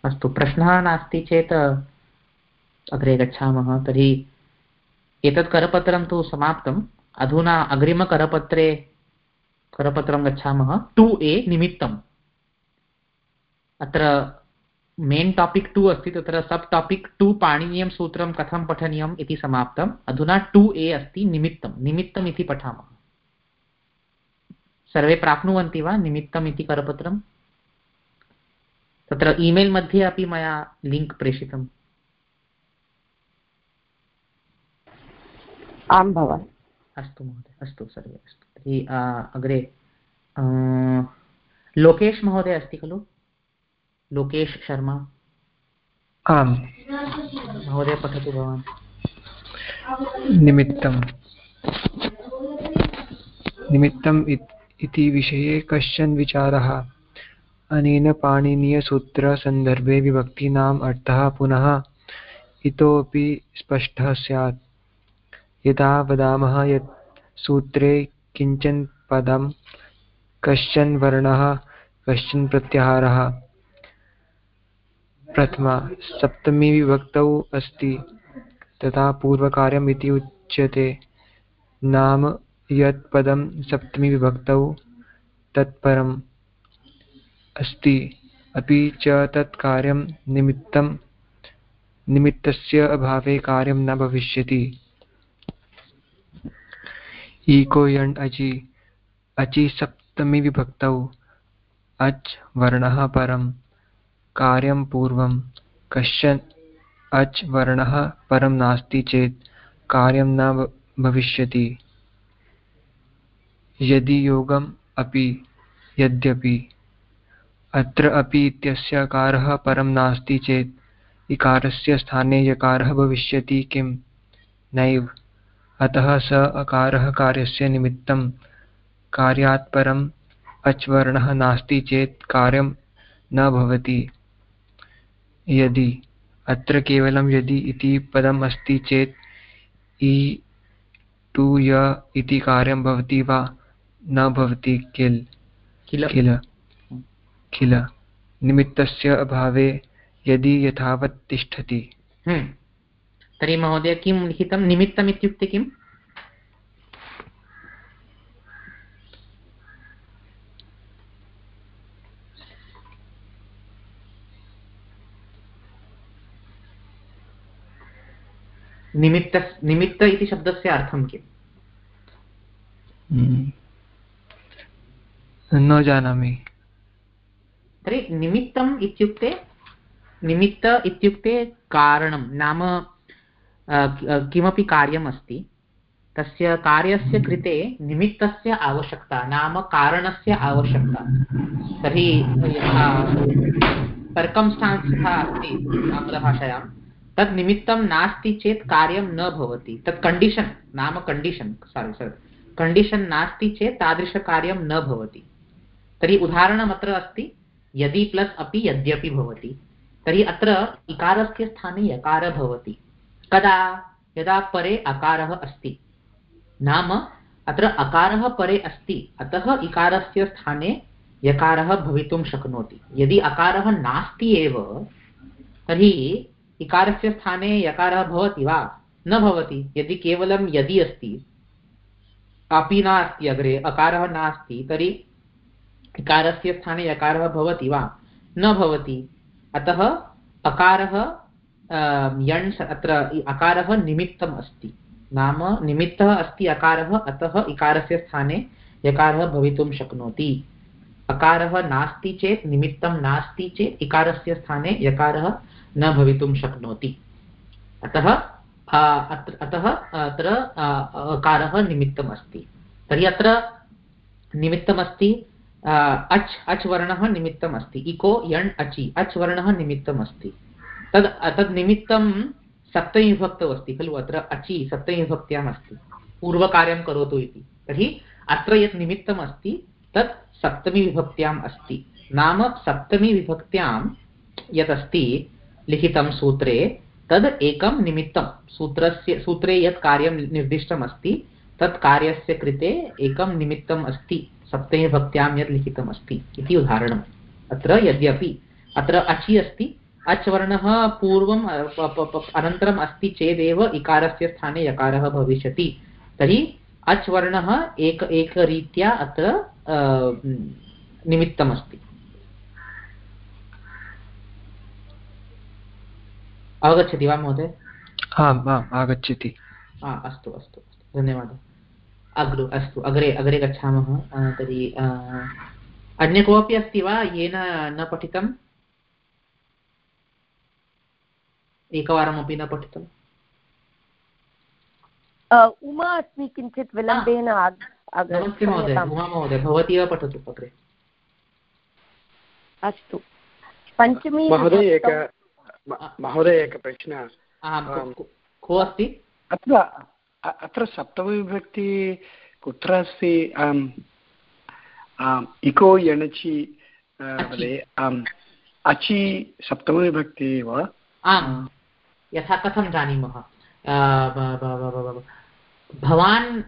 अस्तु, प्रश्नः नास्ति चेत् अग्रे गच्छामः, तर्हि एतत् करपत्रं तु समाप्तम्। अधुना अग्रिमकरपत्रे करपत्रं गच्छामः। टु ए निमित्तम्। अत्र मेन् टापिक् टु अस्ति, तत्र सब् टापिक् टु पाणिनीयं सूत्रं कथं पठनीयम् इति समाप्तम्। अधुना टु ए अस्ति निमित्तं निमित्तम् इति पठामः। सर्वे प्राप्नुवन्ति वा निमित्तम् इति करपत्रम्? तत्र ईमेल् मध्ये अपि मया लिङ्क् प्रेषितम्। आं भवान्। अस्तु महोदय अस्तु सर्वे अस्तु। तर्हि अग्रे लोकेश महोदय अस्ति खलु? लोकेश शर्मा? आम्। महोदय पठतु भवान्। निमित्तं निमित्तम् इत्- इति विषये कश्चन विचारः? अनेन पाणिनीयसूत्रसन्दर्भे विभक्तीनाम् अर्थः पुनः इतोपि स्पष्टः स्यात्। यदा वदामः यत् सूत्रे किंचन पदं कश्चन वर्णः, कश्चन प्रत्याहारः। प्रथमा, सप्तमी विभक्तौ अस्ति, तथा पूर्वकार्यम् इति उच्यते। नाम यत् पदं सप्तमीविभक्तौ तत्परम्। अस्ति। अपि च तत् कार्यं निमित्तं, निमित्तस्य अभावे कार्यं न भविष्यति। ईको यण् अचि अचि सप्तमीविभक्तौ अच् वर्णः परं, कार्यं पूर्वं, कश्चन, अच् वर्णः परं नास्ति चेत् कार्यं न भविष्यति। यदि योगम् अपि, यद्यपि अत्र अपि इत्यस्य अकारः परं नास्ति चेत् इकारस्य स्थाने यकारः भविष्यति किं नैव। अतः स अकारः कार्यस्य निमित्तं कार्यात् परम् अच्वर्णः नास्ति चेत् कार्यं न भवति। यदि अत्र केवलं यदि इति पदम् अस्ति चेत् इ टु य इति कार्यं भवति वा न भवति किल? किल? किल निमित्तस्य अभावे यदि यथावत् तिष्ठति। हम्म। तर्हि महोदय किं लिखितं? निमित्तम् इत्युक्ते किम्? निमित्त निमित्त इति शब्दस्य अर्थं किम्। न जानामि। तर्हि निमित्तम् इत्युक्ते निमित्त इत्युक्ते कारणं नाम किमपि कार्यम् अस्ति तस्य कार्यस्य कृते निमित्तस्य आवश्यकता नाम कारणस्य आवश्यकता। तर्हि यथा सर्कम्स्टान्स् यथा अस्ति आङ्ग्लभाषायां तद् निमित्तं नास्ति चेत् कार्यं न भवति। तत् कण्डिशन् नाम कण्डिशन् सारि सारि कण्डिशन् नास्ति चेत् तादृशकार्यं न भवति। तर्हि उदाहरणम् अत्र अस्ति यदि प्लस् अपि यद्यपि भवति, तर्हि अत्र इकारस्य स्थाने यकारः भवति। कदा? यदा परे अकारः अस्ति। नाम अत्र अकारः परे अस्ति, अतः इकारस्य स्थाने यकारः भवितुं शक्नोति। यदि अकारः नास्ति एव, तर्हि इकारस्य स्थाने यकारः भवति वा? न भवति। यदि केवलं यदि अस्ति, अपि नास्ति अग्रे, अकारः नास्ति, तर्हि इकारस्य स्थाने यकारः भवति वा? न भवति। अतः अकारः यण् अत्र अकारः निमित्तम् अस्ति। नाम निमित्तः अस्ति अकारः अतः इकारस्य स्थाने यकारः भवितुं शक्नोति। अकारः नास्ति चेत् निमित्तं नास्ति चेत् इकारस्य स्थाने यकारः न भवितुं शक्नोति। अतः अतः अत्र अकारः निमित्तम् अस्ति। तर्हि अत्र निमित्तमस्ति अच् अच् वर्णः निमित्तम् अस्ति इको यण् अचि अच् वर्णः निमित्तम् अस्ति तद् तद् निमित्तं सप्तमीविभक्तौ अस्ति खलु अत्र अचि सप्तमीविभक्त्याम् अस्ति पूर्वकार्यं करोतु इति तर्हि अत्र यत् निमित्तम् अस्ति तत् सप्तमीविभक्त्याम् अस्ति नाम सप्तमीविभक्त्यां यत् अस्ति लिखितं सूत्रे तद् एकं निमित्तं सूत्रस्य सूत्रे यत् कार्यं निर्दिष्टमस्ति तत् कार्यस्य कृते एकं निमित्तम् अस्ति सप्तमे भक्त्यां यत् लिखितम् अस्ति इति उदाहरणम्। अत्र यद्यपि अत्र अचि अस्ति अच् वर्णः पूर्वम् अनन्तरम् अस्ति चेदेव इकारस्य स्थाने यकारः भविष्यति। तर्हि अच् वर्णः एक एकरीत्या अत्र निमित्तमस्ति। अवगच्छति वा महोदय? आम् आम् आगच्छति। अस्तु अस्तु। धन्यवादः। अग्रु अस्तु अग्रे अग्रे गच्छामः तर्हि अन्य कोऽपि अस्ति वा? येन न पठितम्? एकवारमपि न पठितम्? उमा अस्मि किञ्चित् विलम्बेन नमस्ते महोदय उमा महोदय भवती एव पठतु अग्रे। अस्तु। पञ्चमी महोदय एक महोदय एकः प्रश्नः। को अस्ति? अत्र अत्र सप्तमविभक्ति कुत्र अस्ति? आम् आम् इको यणचि आम् अचि सप्तमविभक्ति वा आम् यथा कथं जानीमः? भवान्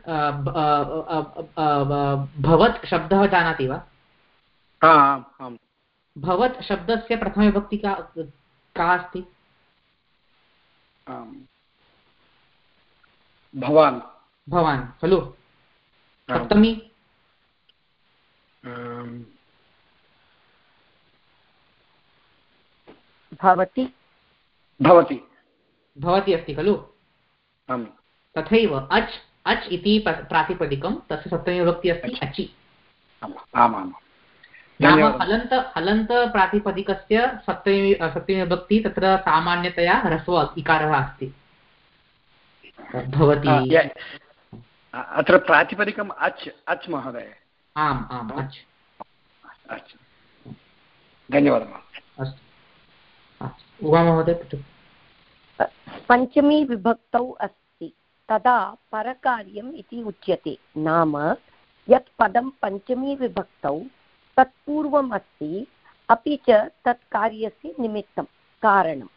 भवत् शब्दः जानाति वा? भवत् शब्दस्य प्रथमविभक्ति का का अस्ति? भवान्। भवान् खलु। सप्तमी? भवति। भवति। भवति अस्ति खलु? आम्। तथैव अच् अच् इति प्रातिपदिकं तस्य सप्तमी विभक्ति अस्ति अचि। आमाम् नाम हलन्त हलन्त प्रातिपदिकस्य सप्तमी सप्तमी विभक्ति तत्र सामान्यतया ह्रस्व इकारः अस्ति। भवति। अत्र प्रातिपदिकम् अच् अच् महोदय। आम् आम् अच्। अच्। धन्यवादः। अस्तु। उमा महोदय पञ्चमी विभक्तौ अस्ति। तदा परकार्यम् इति उच्यते। नाम यत् पदं पञ्चमी विभक्तौ तत्पूर्वम् अस्ति अपि च तत् कार्यस्य निमित्तं कारणं।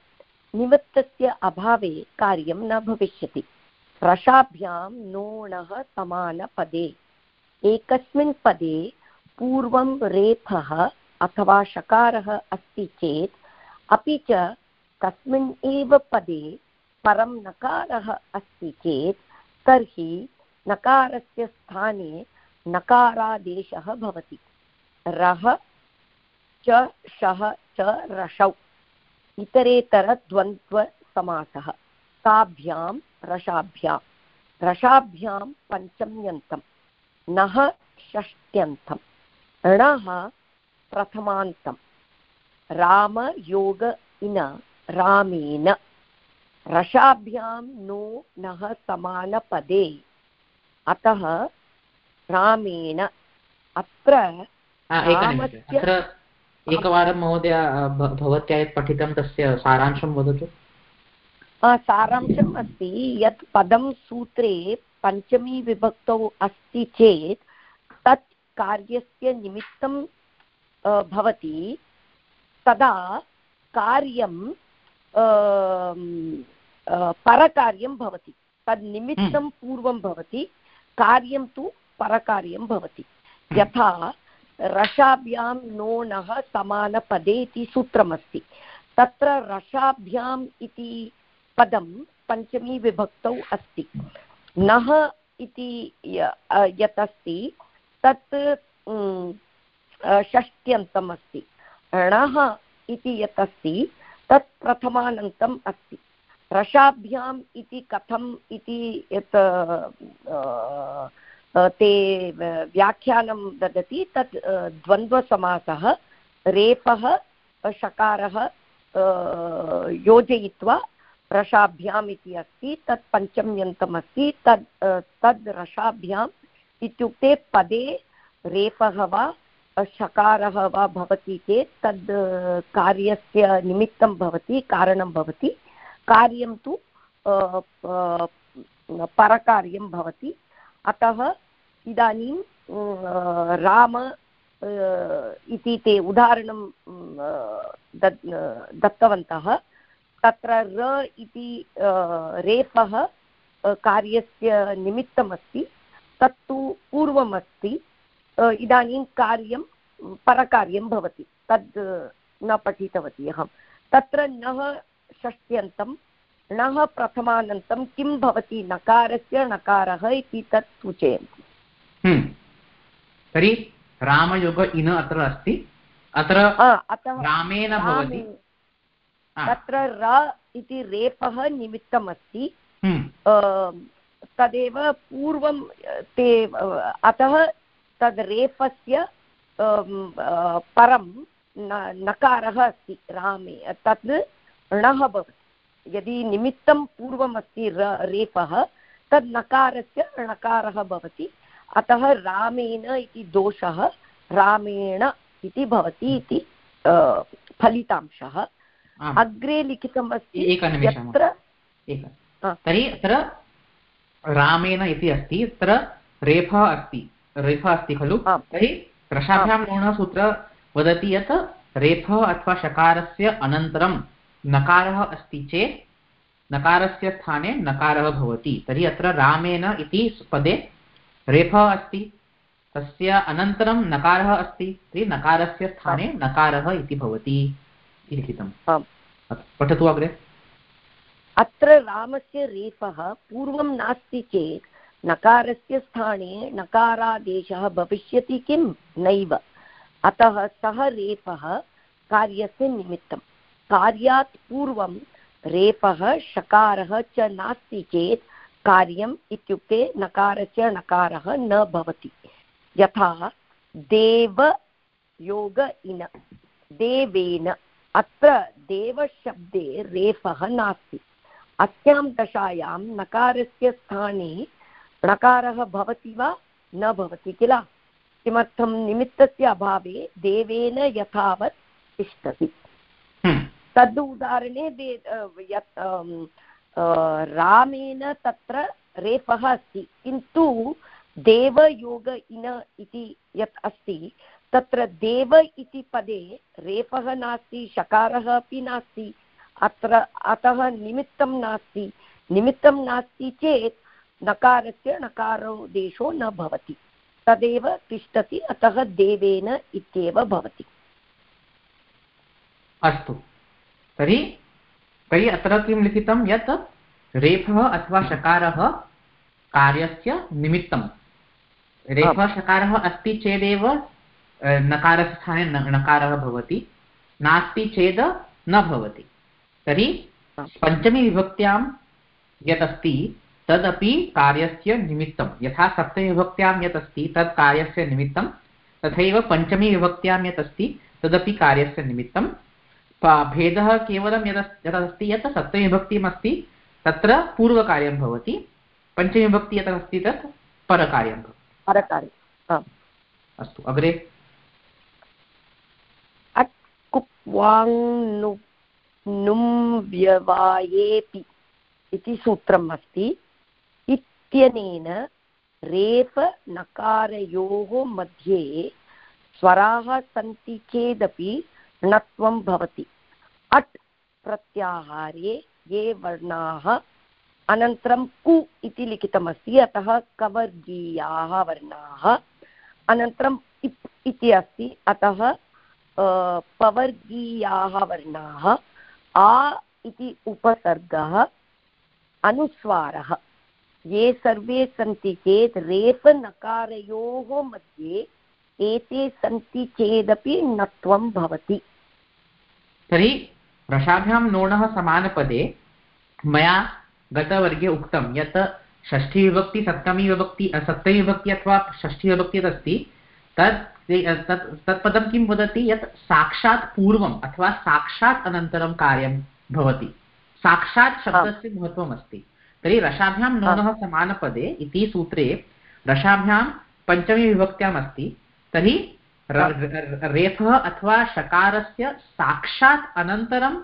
निमित्तस्य अभावे कार्यं न भविष्यति। रसाभ्यां नोणः समानपदे एकस्मिन् पदे पूर्वं रेफः अथवा शकारः अस्ति चेत्, अपि च तस्मिन् एव पदे परं नकारः अस्ति चेत्, तर्हि नकारस्य स्थाने नकारादेशः भवति। रः च, शः, च, रसौ। इतरेतरद्वन्द्वसमासः। ताभ्यां रसाभ्यां रसाभ्यां पञ्चम्यन्तं नः षष्ट्यन्तं णः प्रथमान्तं रामयोग इन रामेण रसाभ्यां नो नः समानपदे अतः रामेण अत्र एकवारं महोदय भवत्या यत् पठितं तस्य सारांशं वदतु। सारांशम् अस्ति यत् पदं सूत्रे पञ्चमी विभक्तौ अस्ति चेत् तत् कार्यस्य निमित्तं भवति। तदा कार्यं परकार्यं भवति। तद् निमित्तं पूर्वं भवति कार्यं तु परकार्यं भवति। यथा रसाभ्यां नोणः समानपदे इति सूत्रमस्ति। तत्र रसाभ्याम् इति पदं पञ्चमी विभक्तौ अस्ति। नः इति यत् अस्ति तत् षष्ट्यन्तम् अस्ति। णः इति यत् अस्ति तत् प्रथमानन्तम् अस्ति। रसाभ्याम् इति कथम् इति यत् ते व्याख्यानं ददति, तत् द्वन्द्वसमासः, रेपः शकारः योजयित्वा रसाभ्याम् इति अस्ति, तत् पञ्चम्यन्तम् अस्ति तद् तद् रसाभ्याम् इत्युक्ते पदे रेपः वा शकारः वा भवति चेत् तद् कार्यस्य निमित्तं भवति, कारणं भवति। कार्यं तु परकार्यं भवति। अतः इदानीं राम इति ते उदाहरणं दत् दत्तवन्तः। तत्र र इति रेफः कार्यस्य निमित्तमस्ति तत्तु पूर्वमस्ति अ, इदानीं कार्यं परकार्यं भवति तद् न पठितवती अहं। तत्र नः षष्ट्यन्तं णः प्रथमानन्तं किं भवति नकारस्य नकारः इति तत् सूचयन्ति। हम्म। तर्हि रामयुग इन अत्र अस्ति अत्र अतः रामेण भवति। तत्र र इति रेपः निमित्तमस्ति। हम्म, अ, तदेव पूर्वं ते अतः तद् अ, परं नकारः अस्ति रामे। तत् णः भवति। यदि निमित्तं पूर्वमस्ति र रेफः तद् नकारस्य णकारः भवति। अतः रामेण इति दोषः रामेण इति भवति इति फलितांशः। अग्रे लिखितमस्ति एकनिमेषः यत्र एक। तर्हि अत्र रामेण इति अस्ति अत्र रेफा अस्ति। रेफा अस्ति खलु। तर्हि रसाभ्यां नूनसूत्र वदति यत् रेफः अथवा शकारस्य अनन्तरं नकारः अस्ति चेत् नकारस्य स्थाने नकारः भवति। तर्हि अत्र रामेण इति पदे रेफः अस्ति तस्य अनन्तरं नकारः अस्ति तर्हि नकारस्य स्थाने नकारः इति भवति। लिखितम्। आम्। पठतु अग्रे। अत्र रामस्य रेफः पूर्वं नास्ति चेत् नकारस्य स्थाने नकारादेशः भविष्यति किं? नैव। अतः सः रेफः कार्यस्य निमित्तं। कार्यात् पूर्वं रेफः शकारः च नास्ति चेत् कार्यम् इत्युक्ते नकारस्य नकारः न भवति। यथा देवयोग इन देवेन अत्र देवशब्दे रेफः नास्ति। अस्यां दशायां नकारस्य स्थाने णकारः भवति वा न भवति किल? किमर्थं निमित्तस्य अभावे देवेन यथावत् तिष्ठति। हम्म। तद् उदाहरणे दे यत् रामेण तत्र रेफः अस्ति। किन्तु देवयोग इन इति यत् अस्ति तत्र देव इति पदे रेफः नास्ति शकारः अपि नास्ति अत्र अतः निमित्तं नास्ति। निमित्तं नास्ति चेत् नकारस्य नकारोदेशो न भवति। तदेव तिष्ठति अतः देवेन इत्येव भवति। अस्तु। तर्हि तर्हि अत्र किं लिखितं? यत् रेफः अथवा शकारः कार्यस्य निमित्तं रेफः शकारः अस्ति चेदेव नकारस्य स्थाने नकारः भवति नास्ति चेत् न भवति। तर्हि पञ्चमीविभक्त्यां यत् अस्ति तदपि कार्यस्य निमित्तं। यथा सप्तमीविभक्त्यां यत् अस्ति तत् कार्यस्य निमित्तं तथैव पञ्चमीविभक्त्यां यत् अस्ति तदपि कार्यस्य निमित्तं। भेदः केवलं यत् यदस्ति यत् सप्तमीविभक्तिम् अस्ति तत्र पूर्वकार्यं भवति। पञ्चमीविभक्ति यत् अस्ति तत् परकार्यं भवति। परकार्यम् अस्तु अग्रे। अट् कुप्वाङ् नुं इति सूत्रम् अस्ति इत्यनेन रेफ नकारयोः मध्ये स्वराः सन्ति चेदपि णत्वं भवति। अट् प्रत्याहारे ये वर्णाः अनन्तरं कु इति लिखितमस्ति, अतः कवर्गीयाः वर्णाः। अनन्तरम् इप् इति अस्ति, अतः पवर्गीयाः वर्णाः, आ इति उपसर्गः, अनुस्वारः। ये सर्वे सन्ति चेत् रेफनकारयोः मध्ये एते सन्ति चेदपि णत्वं भवति। तर्हि रसाभ्यां नोणः समानपदे मया गतवर्गे उक्तं यत् षष्ठीविभक्ति सप्तमी विभक्ति सप्तमीविभक्ति अथवा षष्ठीविभक्ति अस्ति तत् तत् तत्पदं किं वदति? यत् साक्षात् पूर्वम् अथवा साक्षात् अनन्तरं कार्यं भवति। साक्षात् शब्दस्य महत्त्वम् अस्ति तर्हि रसाभ्यां नोनः समानपदे इति सूत्रे रसाभ्यां पञ्चमी विभक्त्याम् अस्ति तर्हि रेफः अथवा शकारस्य साक्षात् अनन्तरं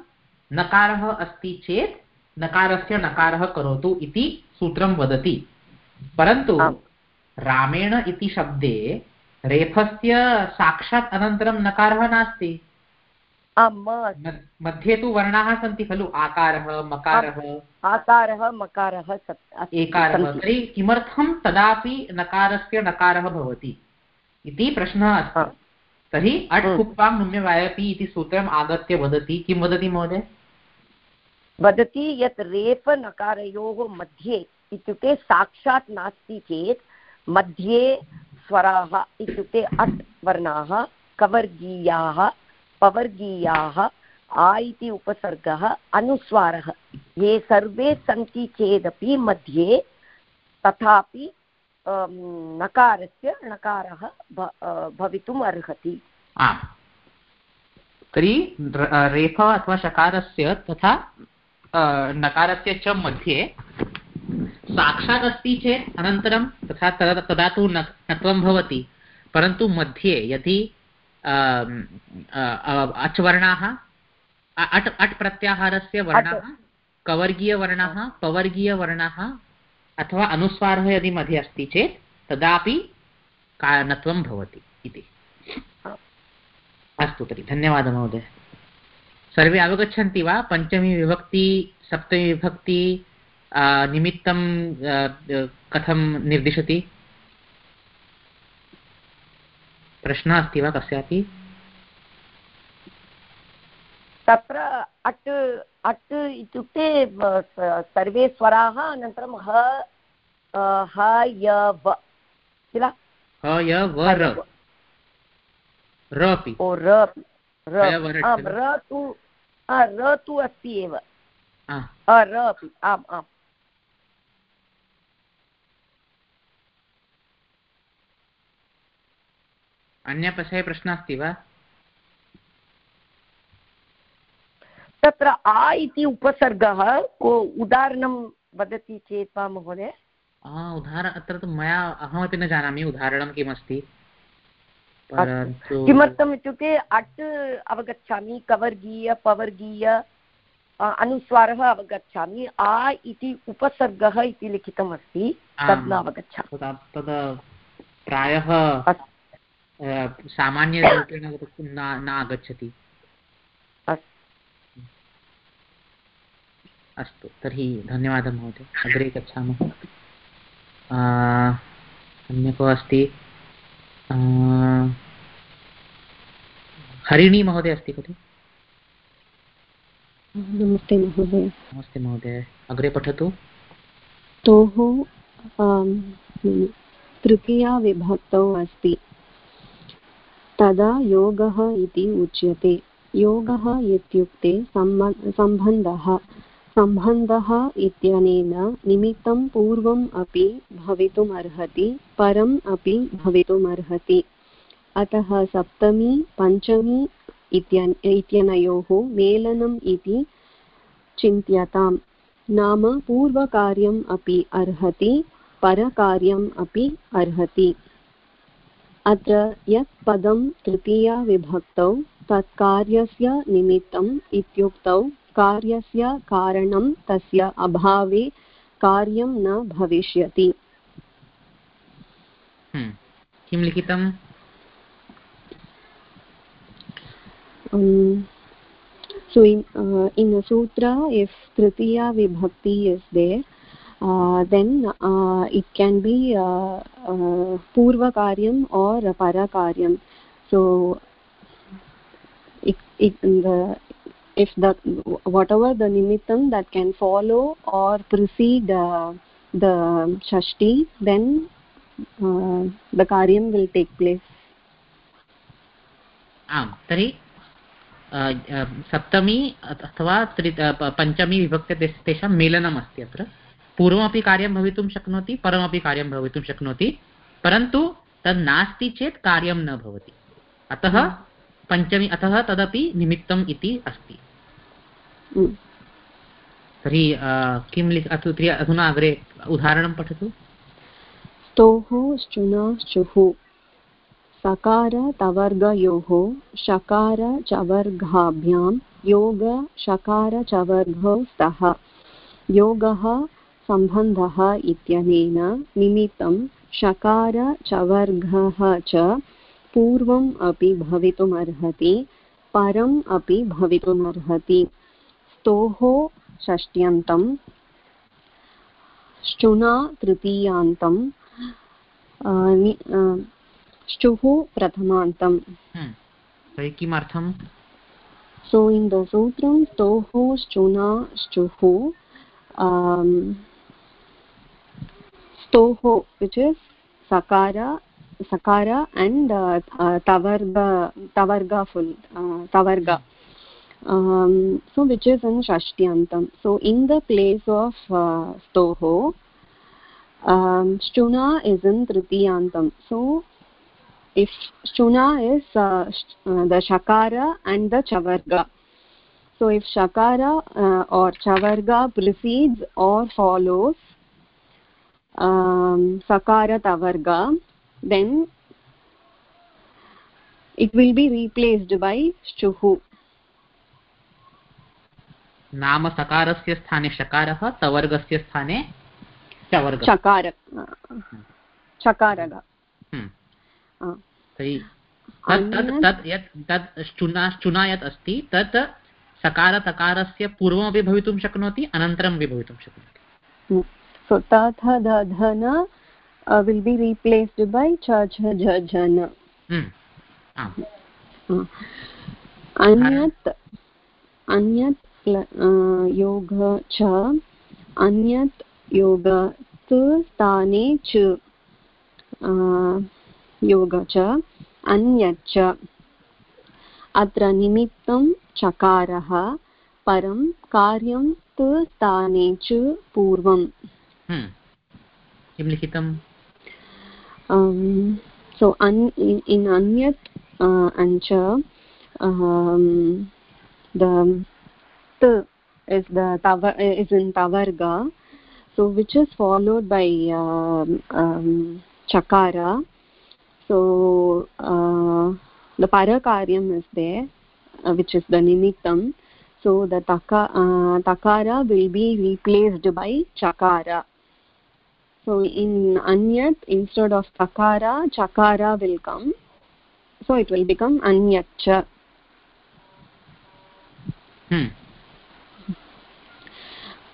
नकारः अस्ति चेत् नकारस्य नकारः करोतु इति सूत्रं वदति। परन्तु रामेण इति शब्दे रेफस्य साक्षात् अनन्तरं नकारः नास्ति। मध्ये तु वर्णाः सन्ति खलु आकारः मकारः। आकारः मकारः एकारः तर्हि किमर्थं तदापि नकारस्य नकारः भवति? इति प्रश्नः अस्ति। तर्हि अट् कुप्पां नुम्यवायपि इति सूत्रम् आगत्य वदति। किं वदति महोदय? वदति यत् रेफनकारयोः मध्ये इत्युक्ते साक्षात् नास्ति चेत् मध्ये स्वराः इत्युक्ते अट् वर्णाः, कवर्गीयाः, पवर्गीयाः, आ इति उपसर्गः, अनुस्वारः। ये सर्वे सन्ति चेदपि मध्ये तथापि नकारस्य णकारः भवितुम् अर्हति। तर्हि रेफ अथवा शकारस्य तथा नकारस्य च मध्ये साक्षात् अस्ति चेत् अनन्तरं तथा तदा तु नत्वं भवति। परन्तु मध्ये यदि अच् वर्णाः अट् अट् प्रत्याहारस्य वर्णाः कवर्गीयवर्णाः पवर्गीयवर्णाः अथवा अनुस्वारः यदि मध्ये अस्ति चेत् तदापि कारणत्वं भवति इति। अस्तु तर्हि धन्यवादः महोदय। सर्वे अवगच्छन्ति वा? पञ्चमी विभक्ति सप्तमी विभक्ति निमित्तं कथं निर्दिशति? प्रश्नः अस्ति वा कस्यापि? तत्र अट् अट् इत्युक्ते सर्वे स्वराः अनन्तरं ह ह य व किल? ह य व र. र ओ र र. तु अस्ति एव. र अपि. आम् आम्. अन्यपक्षे प्रश्नः अस्ति वा? तत्र आ इति उपसर्गः को उदाहरणं वदति चेत् वा महोदय? उदाहरण अत्र तु मया अहमपि न जानामि उदाहरणं किमस्ति? किमर्थम् इत्युक्ते अट् अवगच्छामि कवर्गीय पवर्गीय अनुस्वारः अवगच्छामि आ इति उपसर्गः इति लिखितमस्ति तद् न अवगच्छामि। तद् प्रायः सामान्यरूपेण न न आगच्छति। अस्तु तर्हि धन्यवादः महोदय। अग्रे गच्छामः। अन्यः को अस्ति। हरिणी महोदय अस्ति खलु? नमस्ते महोदय। नमस्ते महोदय। अग्रे पठतु। तोः तृतीया विभक्तौ अस्ति। तदा योगः इति उच्यते। योगः इत्युक्ते सम्बन्धः। सम्बन्धः इत्यनेन निमित्तं पूर्वम् अपि भवितुमर्हति परम् अपि भवितुमर्हति अतः सप्तमी, पञ्चमी इत्यनयोः मेलनम् इति चिन्त्यताम्। नाम पूर्वकार्यम् अपि अर्हति, परकार्यम् अपि अर्हति। अत्र यत् पदं तृतीया विभक्तौ तत् कार्यस्य निमित्तम् इत्युक्तौ कार्यस्य कारणं तस्य अभावे कार्यं न भविष्यति। हम्म। किं लिखितम् um, so in uh, in a sutra if tritiya vibhakti is there then uh, it can be uh, uh, purva karyam or para karyam so it, it, the if the whatever the nimittam that can follow or precede uh, the shashti then uh, the karyam will take place आम् तर्हि सप्तमी अथवा पञ्चमी विभक्ति तेषां मेलनम् अस्ति अत्र पूर्वमपि कार्यं भवितुं शक्नोति परमपि कार्यं भवितुं शक्नोति परन्तु तद् नास्ति चेत् कार्यं न भवति। अतः पञ्चमी अतः तदपि निमित्तम् इति अस्ति। तर्हि किं लिख अधुना अग्रे उदाहरणं पठतु। स्तोः श्चुनाश्चुः सकार तवर्गयोः शकार योग स्तः योगः सम्बन्धः इत्यनेन निमित्तं शकार चवर्गः च पूर्वम् अपि भवितुमर्हति परम् अपि भवितुमर्हति स्तोः षष्ट्यन्तं श्चुना तृतीयान्तं श्चुः प्रथमान्तम् हम्म। किमर्थं सो इन् द सूत्रं स्तोः श्चुना श्चुः toho which is sakara sakara and uh, tavarga tavarga full uh, uh um, so which is in shashtyantam so in the place of uh, stoho um, is in tritiyantam. So if Shuna is uh, uh, the shakara and the chavarga. So if shakara or chavarga precedes or follows um, sakara tavarga then it will be replaced by shuhu. नाम सकारस्य स्थाने शकारः तवर्गस्य स्थाने चवर्ग। चकार चकारः। तर्हि तत् यत् चुना अस्ति तत् सकारतकारस्य पूर्वमपि भवितुं शक्नोति अनन्तरमपि भवितुं शक्नोति। So tatha dadhana uh, will be replaced by cha cha jha jhana hmm. ah. anyat अन्यत् योग च अन्यत् योग स्थाने च योग च अन्यच्च अत्र निमित्तं चकारः परं कार्यं तु स्थाने च पूर्वम् हम्म। किं लिखितम् सो अन् इन् अन्यत् अञ्च the t is the tavar is in tavarga so which is followed by um, um, chakara so uh, the parakaryam is there uh, which is the nimittam so the taka, uh, takara will be replaced by chakara so in anyat instead of takara chakara will come. So it will become anyatcha.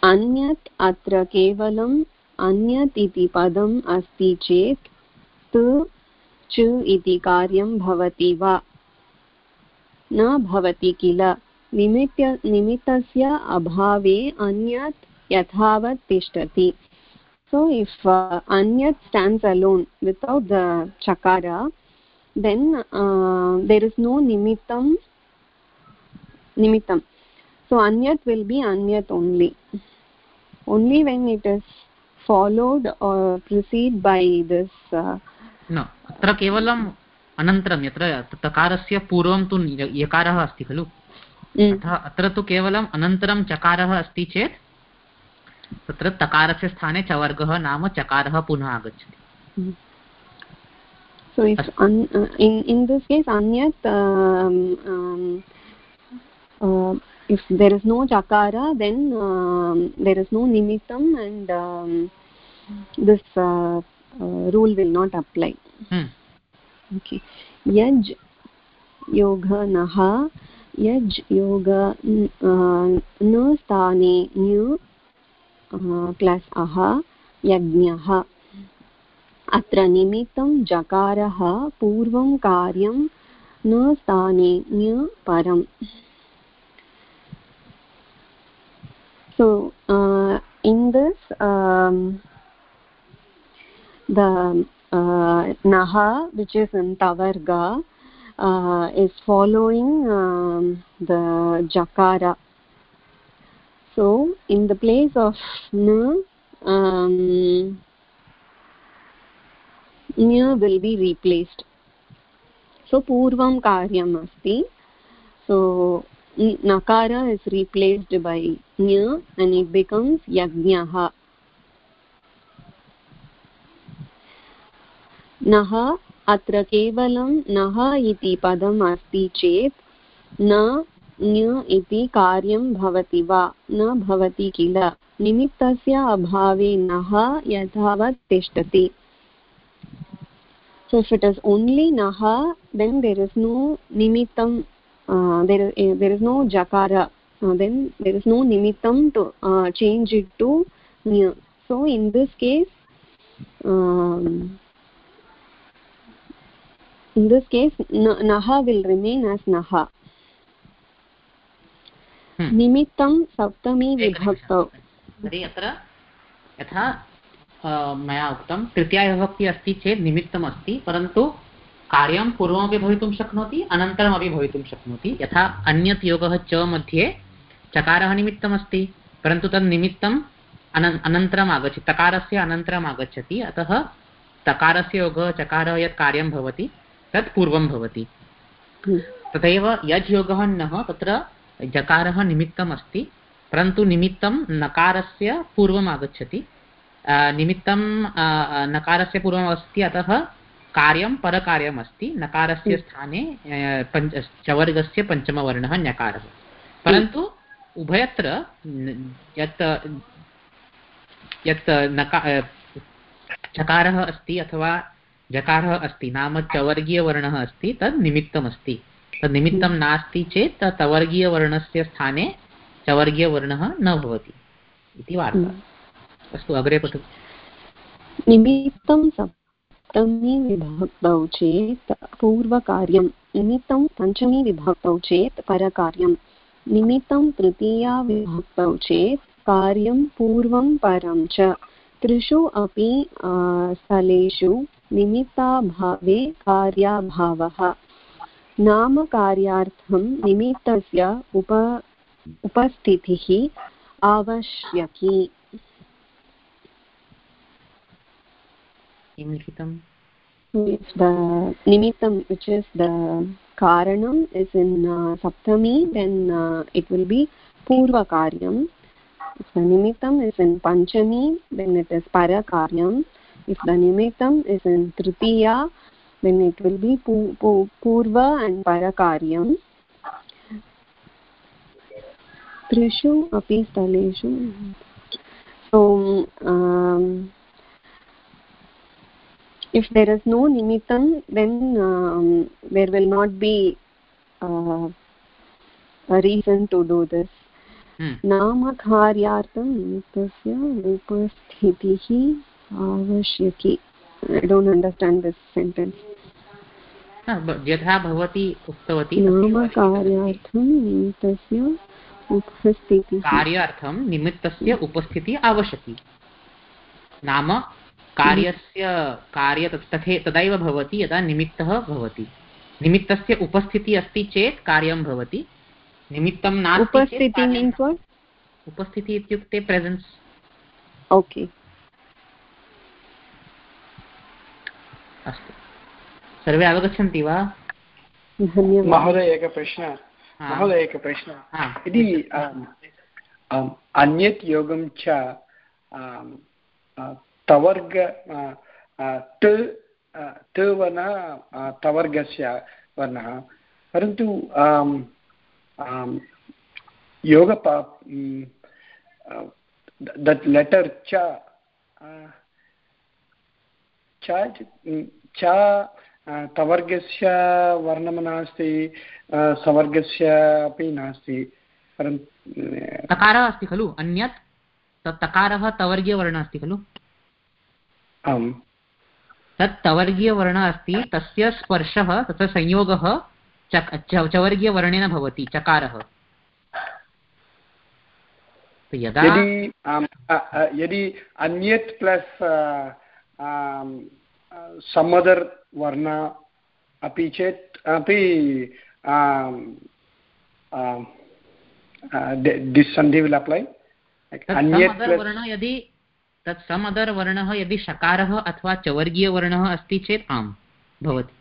अन्यत् अत्र केवलम् अन्यत् इति पदम् अस्ति चेत् तु चु इति कार्यं भवति वा न भवति किल निमित्त निमित्तस्य अभावे अन्यत् यथावत् तिष्ठति so if uh, anyat stands alone without the chakara then uh, there is no nimittam nimittam so anyat will be anyat only only when it is followed or preceded by this uh, no अत्र केवलम् अनन्तरं यत्र तकारस्य पूर्वं तु यकारः अस्ति खलु अतः अत्र तु केवलम् अनन्तरं चकारः अस्ति चेत् तत्र तकारस्य स्थाने चवर्गः नाम चकारः पुनः आगच्छति so if un, uh, in in this case anyat um, um, uh, if there is no chakara then um, there is no nimittam and um, this uh, uh, rule will not apply hmm. okay yaj yoga naha yaj yoga uh, न स्थाने new plus uh यज्ञः अत्र निमित्तं जकारः पूर्वं कार्यं न स्थाने new परम् uh, um, the uh, naha which is in tavarga uh, is following um, the jakara so in the place of n um, nya will be replaced so purvam karyam asti so nakara is replaced by nya and it becomes yajnah नः अत्र केवलं नः इति पदम् अस्ति चेत् न ञ इति कार्यं भवति वा न भवति किल निमित्तस्य अभावे नः यथावत् तिष्ठति there is no nimittam uh, there is uh, there is no jakara uh, then there is no nimittam to uh, change it to nya so in this case um, in this case naha will remain as naha निमित्तं सप्तमी विभक्तौ। तर्हि अत्र यथा मया उक्तं तृतीयाविभक्तिः अस्ति चेत् निमित्तम् अस्ति परन्तु कार्यं पूर्वमपि भवितुं शक्नोति अनन्तरमपि भवितुं शक्नोति। यथा अन्यत् योगः च मध्ये चकारः निमित्तमस्ति परन्तु तत् निमित्तम् अन अनन्तरम् आगच्छति तकारस्य अनन्तरम् आगच्छति अतः तकारस्य योगः चकारः यत् कार्यं भवति तत् पूर्वं भवति। तथैव यज् योगः नः तत्र जकारः निमित्तम् अस्ति परन्तु निमित्तं नकारस्य पूर्वम् आगच्छति निमित्तं नकारस्य पूर्वम् अस्ति अतः कार्यं परकार्यम् अस्ति। नकारस्य स्थाने पञ्च चवर्गस्य पञ्चमवर्णः ञकारः परन्तु उभयत्र यत् यत् नका चकारः अस्ति अथवा जकारः अस्ति नाम चवर्गीयवर्णः अस्ति तद् निमित्तमस्ति। तद् निमित्तं नास्ति चेत् तवर्गीयवर्णस्य स्थाने चवर्गीयवर्णः न भवति इति वार्ता। हम्म। अस्तु अग्रे पठतु। निमित्तं सप्तमी विभक्तौ चेत् पूर्वकार्यं। निमित्तं पञ्चमी विभक्तौ चेत् परकार्यं। निमित्तं तृतीया विभक्तौ चेत् कार्यं पूर्वं परं च। त्रिषु अपि स्थलेषु निमित्ताभावे कार्याभावः। नामकार्यार्थं निमित्तस्य उप उपस्थितिः आवश्यकी। किं लिखितम् निमित्तं विच् इस् द कारणम् is in saptami then it will be पूर्वकार्यं. निमित्तम् is in panchami then it is परकार्यम् निमित्तम् is in tritiya then it will be pu pu purva and para karyam त्रिषु अपि स्थलेषु so um, if there is no nimittam then um, there will not be uh, a reason to do this नामकार्यार्थं निमित्तस्य उपस्थितिः आवश्यकी I don't understand this sentence यथा भवती उक्तवती नामकार्यार्थं निमित्तस्य उपस्थितिः। कार्यार्थं निमित्तस्य उपस्थितिः आवश्यकी। नाम कार्यस्य कार्य तथे तदैव भवति यदा निमित्तः भवति। निमित्तस्य उपस्थितिः अस्ति चेत् कार्यं भवति। निमित्तं नास्ति उपस्थितिः इत्युक्ते प्रेसेन्स् ओके अस्तु। सर्वे अवगच्छन्ति वा? महोदय एकः प्रश्नः। महोदय एकः प्रश्नः। यदि अन्यत् योगं च तवर्ग त वर्णः तवर्गस्य वर्णः। परन्तु योग दट् लेटर् च च तवर्गस्य वर्णं नास्ति सवर्गस्य अपि नास्ति परन्तु तकारः अस्ति खलु? अन्यत्? तत् तकारः तवर्गीयवर्णः अस्ति खलु? आम्। तत् तवर्गीयवर्णः अस्ति तस्य स्पर्शः तत्र संयोगः चवर्गीयवर्णेन भवति चकारः। यदा यदि अन्यत् प्लस् समदर् वर्ण अपि चेत् अपि दिस् सन्धि विल् अप्लै। अन्यत् यदि तत् सम् अदर् वर्णः यदि शकारः अथवा चवर्गीयवर्णः अस्ति चेत् आम् भवति।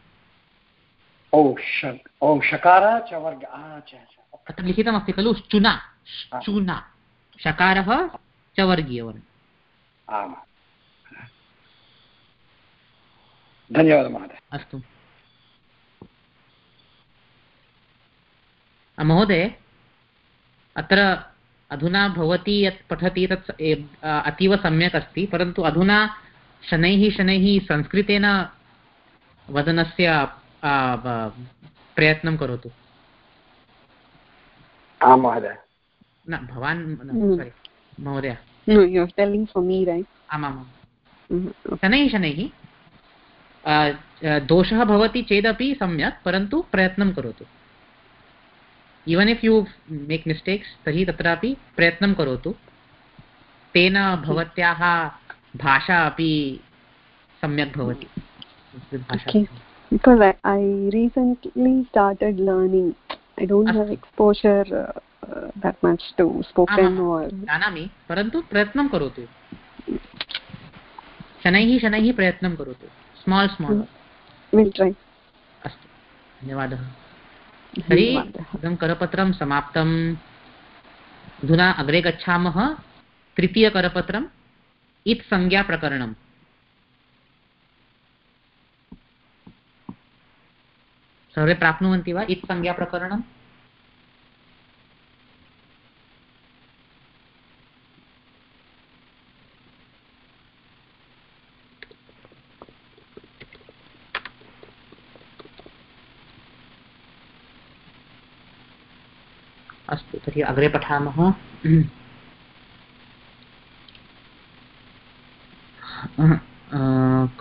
ओ ओ शकारः चवर्ग अत्र लिखितमस्ति खलु चुना चूना शकारः चवर्गीयवर्ण आम्। धन्यवादः महोदय। अस्तु। महोदय अत्र अधुना भवती यत् पठति तत् अतीव सम्यक् अस्ति परन्तु अधुना शनैः शनैः संस्कृतेन वदनस्य प्रयत्नं करोतु। आं महोदय। न भवान् महोदय। आमामां शनैः शनैः दोषः भवति चेदपि सम्यक् परन्तु प्रयत्नं करोतु। Even if you make mistakes तर्हि तत्रापि प्रयत्नं करोतु। तेन भवत्याः भाषा अपि सम्यक् भवति। Because I, I recently started learning. I don't have exposure uh, that much to spoken or जानामि परन्तु प्रयत्नं करोतु। शनैः शनैः प्रयत्नं करोतु। स्माल् स्माल् विल् ट्रै अस्तु। धन्यवादः। तर्हि इदं करपत्रं समाप्तम् अधुना अग्रे गच्छामः। तृतीयकरपत्रम् इत् संज्ञाप्रकरणम् सर्वे प्राप्नुवन्ति वा इत् संज्ञाप्रकरणम् अस्तु तर्हि अग्रे पठामः।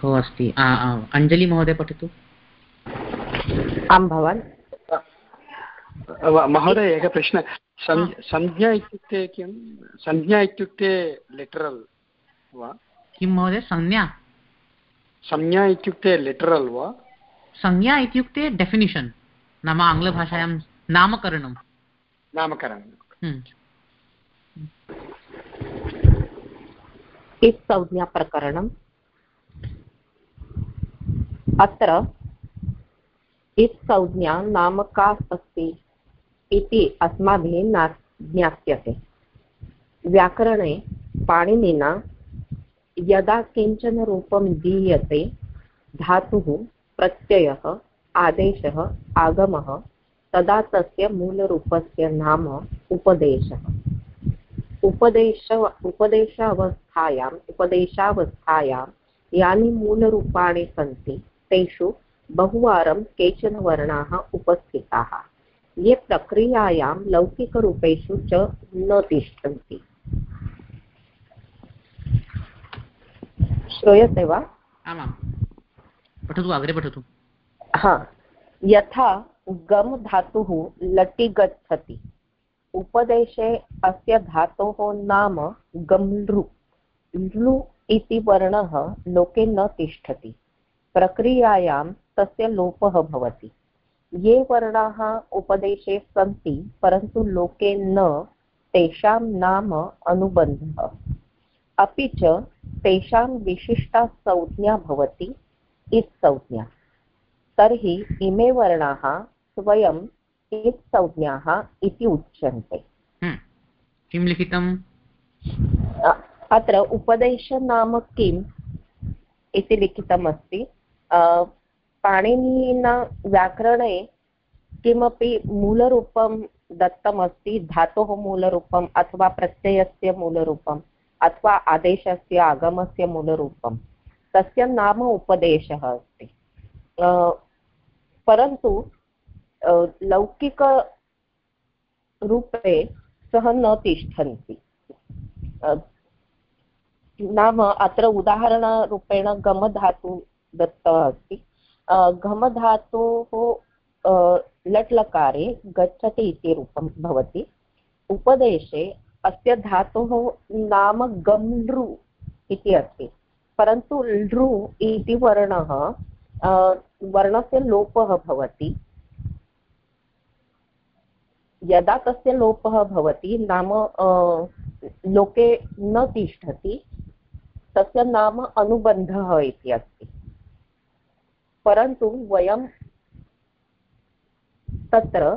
को अस्ति? अञ्जलि महोदय पठतु। आं भवान्। महोदय एकः प्रश्नः। संज्ञा इत्युक्ते किं संज्ञा इत्युक्ते लिटरल् वा? किं महोदय? संज्ञा? संज्ञा इत्युक्ते लिटरल् वा? संज्ञा इत्युक्ते डेफिनिशन् नाम आङ्ग्लभाषायां नामकरणं नामकरणं। हम्म। संज्ञाप्रकरणम् अत्र संज्ञा नाम का अस्ति इति अस्माभिः न ज्ञाप्यते व्याकरणे पाणिनिना यदा किंचन रूपं दीयते धातुः प्रत्ययः आदेशः आगमः तदा तस्य मूलरूपस्य नाम उपदेशः। उपदेश उपदेशावस्थायाम् उपदेशावस्थायां यानि मूलरूपाणि सन्ति तेषु बहुवारं केचन वर्णाः उपस्थिताः। ये प्रक्रियायां लौकिकरूपेषु च न तिष्ठन्ति। श्रूयते वा? आमां पठतु अग्रे पठतु। हा। यथा गम धातुः लटि गच्छति उपदेशे अस्य धातोः नाम गमृ लृ इति वर्णः लोके न तिष्ठति। प्रक्रियायां तस्य लोपः भवति। ये वर्णाः उपदेशे सन्ति, परन्तु लोके न, तेषां नाम अनुबन्धः। अपि च तेषां विशिष्टा संज्ञा भवति इत्संज्ञा तर्हि इमे वर्णाः स्वयम् इत्संज्ञाः इति उच्यन्ते। हम्म। किं लिखितम्? अत्र उपदेश नाम किम् इति लिखितमस्ति। पाणिनिना व्याकरणे किमपि मूलरूपं दत्तमस्ति धातोः मूलरूपम् अथवा प्रत्ययस्य मूलरूपम् अथवा आदेशस्य आगमस्य मूलरूपं तस्य नाम उपदेशः अस्ति। परन्तु लौकिकरूपे सः न तिष्ठन्ति। नाम अत्र उदाहरणरूपेण गमधातु दत्तः अस्ति। घमधातोः लट्लकारे गच्छति इति रूपं भवति। उपदेशे अस्य धातोः नाम गमृ इति अस्ति। परन्तु लृ इति वर्णः वर्णस्य लोपः भवति। यदा तस्य लोपः भवति, नाम लोके न तिष्ठति, तस्य नाम अनुबन्धः इति अस्ति। परन्तु वयं तत्र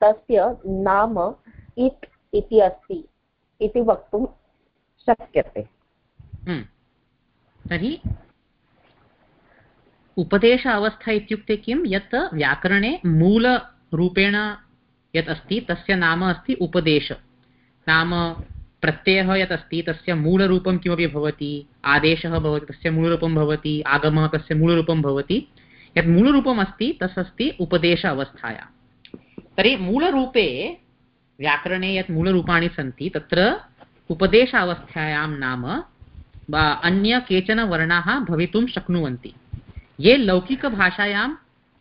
तस्य नाम इट् इति अस्ति इति वक्तुं शक्यते। हम्म। तर्हि उपदेश अवस्था इत्युक्ते किं? यत् व्याकरणे मूलरूपेण यत् अस्ति तस्य नाम अस्ति उपदेश। नाम प्रत्ययः यत् अस्ति तस्य मूलरूपं किमपि भवति, आदेशः भवति, तस्य मूलरूपं भवति, आगमः तस्य मूलरूपं भवति। यत् मूलरूपम् अस्ति तस् अस्ति उपदेश अवस्थायां। तर्हि मूलरूपे, व्याकरणे यत् मूलरूपाणि सन्ति, तत्र उपदेश अवस्थायां नाम अन्य केचन वर्णाः भवितुं शक्नुवन्ति। ये लौकिकभाषायां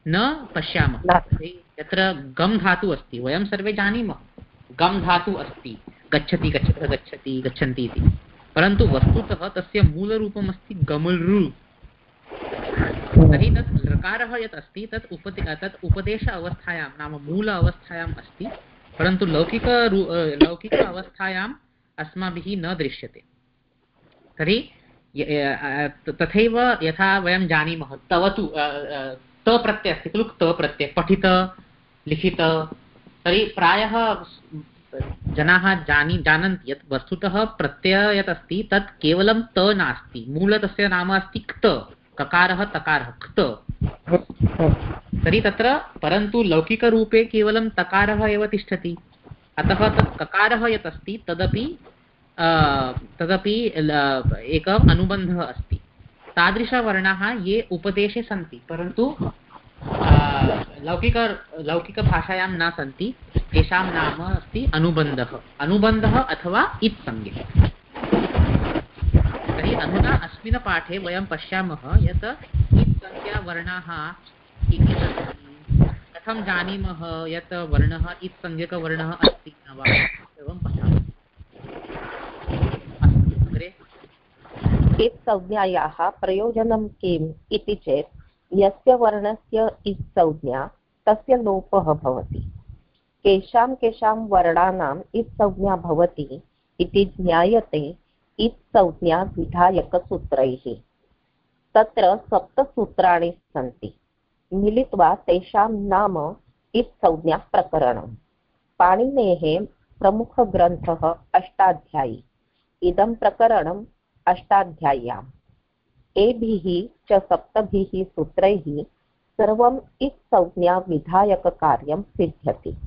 न पश्यामः। यत्र गम् धातुः अस्ति, वयं सर्वे जानीमः। गम् धातुः अस्ति, गच्छति, गच्छतः गच्छति, गच्छन्ति इति। परन्तु वस्तुतः तस्य मूलरूपम् अस्ति गमलृ। तर्हि तत् लकारः यत् अस्ति, तत् उपदे, तत् उपदेश अवस्थायां, नाम मूल अवस्थायाम् अस्ति। परन्तु लौकिक लौकिक अवस्थायाम् अस्माभिः न दृश्यते। तर्हि तथैव यथा वयं जानीमः तव तु त प्रत्ययः अस्ति खलु, त प्रत्ययः, पठित लिखित, तर्हि प्रायः जनाः जानी, जानन्ति यत् वस्तुतः प्रत्ययः यत् अस्ति, तत् केवलं त नास्ति। मूल तस्य नाम अस्ति क्त, ककारः, तकारः, क्त। तर्हि तत्र, परन्तु लौकिकरूपे केवलं तकारः एव तिष्ठति। अतः तत् ककारः यत् अस्ति, तदपि तदपि एकः अनुबन्धः अस्ति। तादृशवर्णाः ये उपदेशे सन्ति, परन्तु लौकिक लौकिकभाषायां न सन्ति, तेषां नाम अस्ति अनुबन्धः। अनुबन्धः अथवा इत्संज्ञा। तर्हि अधुना अस्मिन् पाठे वयं पश्यामः यत् इत्सङ्ख्यावर्णाः कथं जानीमः, यत् वर्णः इत्संज्ञकवर्णः अस्ति न वा, एवं पठामः अग्रे। संज्ञायाः प्रयोजनं किम् इति चेत् यस्य वर्णस्य इत् संज्ञा तस्य लोपः भवति। केषां केषां वर्णानाम् इत् संज्ञा भवति इति ज्ञायते इत् संज्ञा विधायकसूत्रैः। तत्र सप्तसूत्राणि सन्ति। मिलित्वा तेषां नाम इत् संज्ञाप्रकरणम् पाणिनेः प्रमुखग्रन्थः अष्टाध्यायी। इदं प्रकरणम् अष्टाध्याय्याम्। एभिः च सप्तभिः सूत्रैः सर्वम् इत्संज्ञाविधायककार्यं सिद्ध्यति।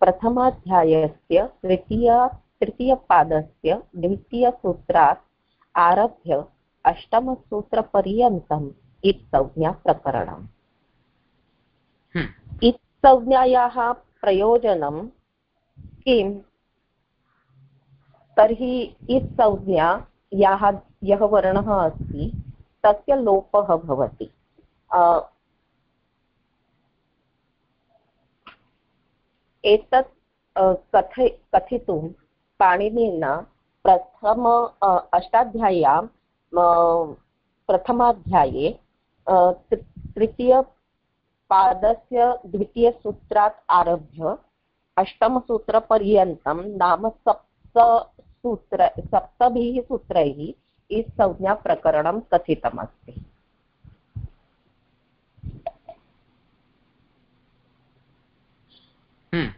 प्रथमाध्यायस्य तृतीय तृतीयपादस्य द्वितीयसूत्रात् आरभ्य अष्टमसूत्रपर्यन्तम् इत्संज्ञाप्रकरणम् हम्म। इत्संज्ञायाः प्रयोजनं किम्? तर्हि इत्संज्ञा याः यः वर्णः अस्ति तस्य लोपः भवति। एतत् कथ, कथितुं पाणिनिना प्रथम अष्टाध्याय्यां प्रथमाध्याये तृतीयपादस्य द्वितीयसूत्रात् आरभ्य अष्टमसूत्रपर्यन्तं नाम सप्त सूत्र सप्तभिः सूत्रैः संज्ञाप्रकरणं कथितमस्ति हम्म।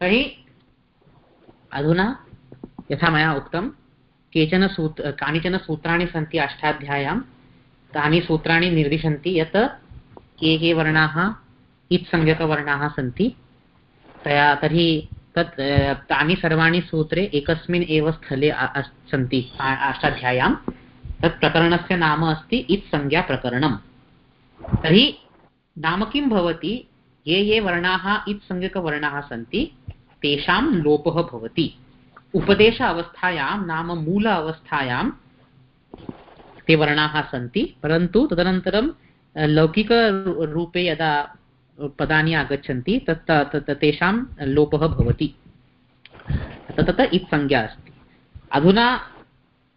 तर्हि अधुना यथा मया उक्तं, केचन सूत्र कानिचन सूत्राणि सन्ति अष्टाध्याय्यां तानि सूत्राणि निर्दिशन्ति यत् के के वर्णाः, इत्संज्ञकवर्णाः सन्ति तया तर्हि तत् तानि सर्वाणि सूत्रे एकस्मिन् एव स्थले सन्ति अष्टाध्याय्यां तत् प्रकरणस्य नाम अस्ति इत्संज्ञाप्रकरणम् तर्हि नाम किं भवति? ये ये वर्णाः इत्संज्ञकवर्णाः सन्ति, तेषां लोपः भवति। उपदेश अवस्थायां नाम मूल अवस्थायां ते वर्णाः सन्ति, परन्तु तदनन्तरं लौकिकरूपे यदा पदानि आगच्छन्ति, तत् तेषां लोपः भवति। तत् इत्संज्ञा अस्ति। अधुना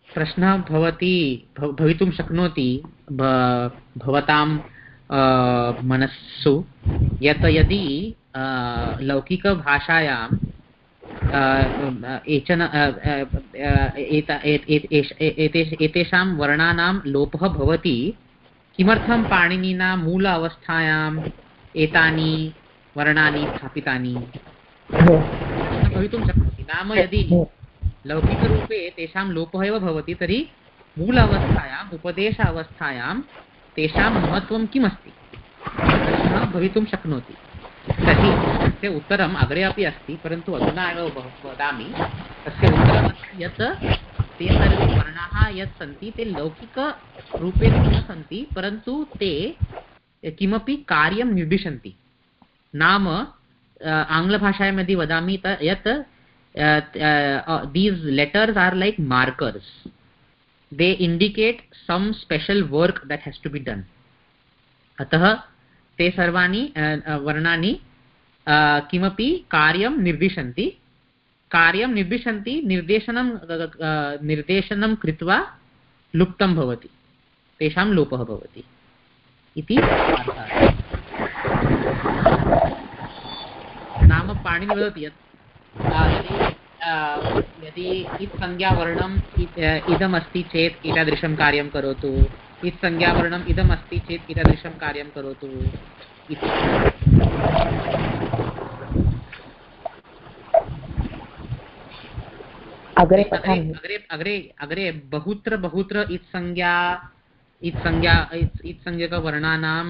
प्रश्नः भवति भवितुं शक्नोति भवतां मनस्सु, यत् यदि लौकिकभाषायां एतेषां वर्णानां लोपः भवति। किमर्थं पाणिनिना मूल अवस्थायां एतानि वर्णानि स्थापितानि। भवितुं शक्नोति। नाम यदि लौकिकरूपे तेषां लोपः एव भवति तर्हि मूल अवस्थायाम् उपदेश अवस्थायां तेषां महत्त्वं किमस्ति? प्रश्नः भवितुं शक्नोति। तर्हि तस्य उत्तरम् अग्रे अपि अस्ति परन्तु अधुना एव वदामि। तस्य उत्तरमस्ति यत् ते सर्वे वर्णाः यत् सन्ति ते लौकिकरूपेण न सन्ति परन्तु ते किमपि कार्यं निर्दिशन्ति। नाम आङ्ग्लभाषायां यदि वदामि यत् these letters are like markers they indicate some special work that has to be done अतः, ते सर्वाणि वर्णानि किमपि कार्यं निर्दिशन्ति। कार्यं निर्दिशन्ति, निर्देशनं निर्देशनं कृत्वा लुप्तं भवति। तेषां लोपः भवति। इति नाम पाणिनि वदति यत् यदि इत् संज्ञावर्णम् इदमस्ति चेत् एतादृशं कार्यं करोतु इत् संज्ञावर्णम् इदमस्ति चेत् एतादृशं कार्यं करोतु इति। अग्रे अग्रे अग्रे अग्रे बहुत्र बहुत्र इत्संज्ञा इत्संज्ञा इत्संज्ञकवर्णानां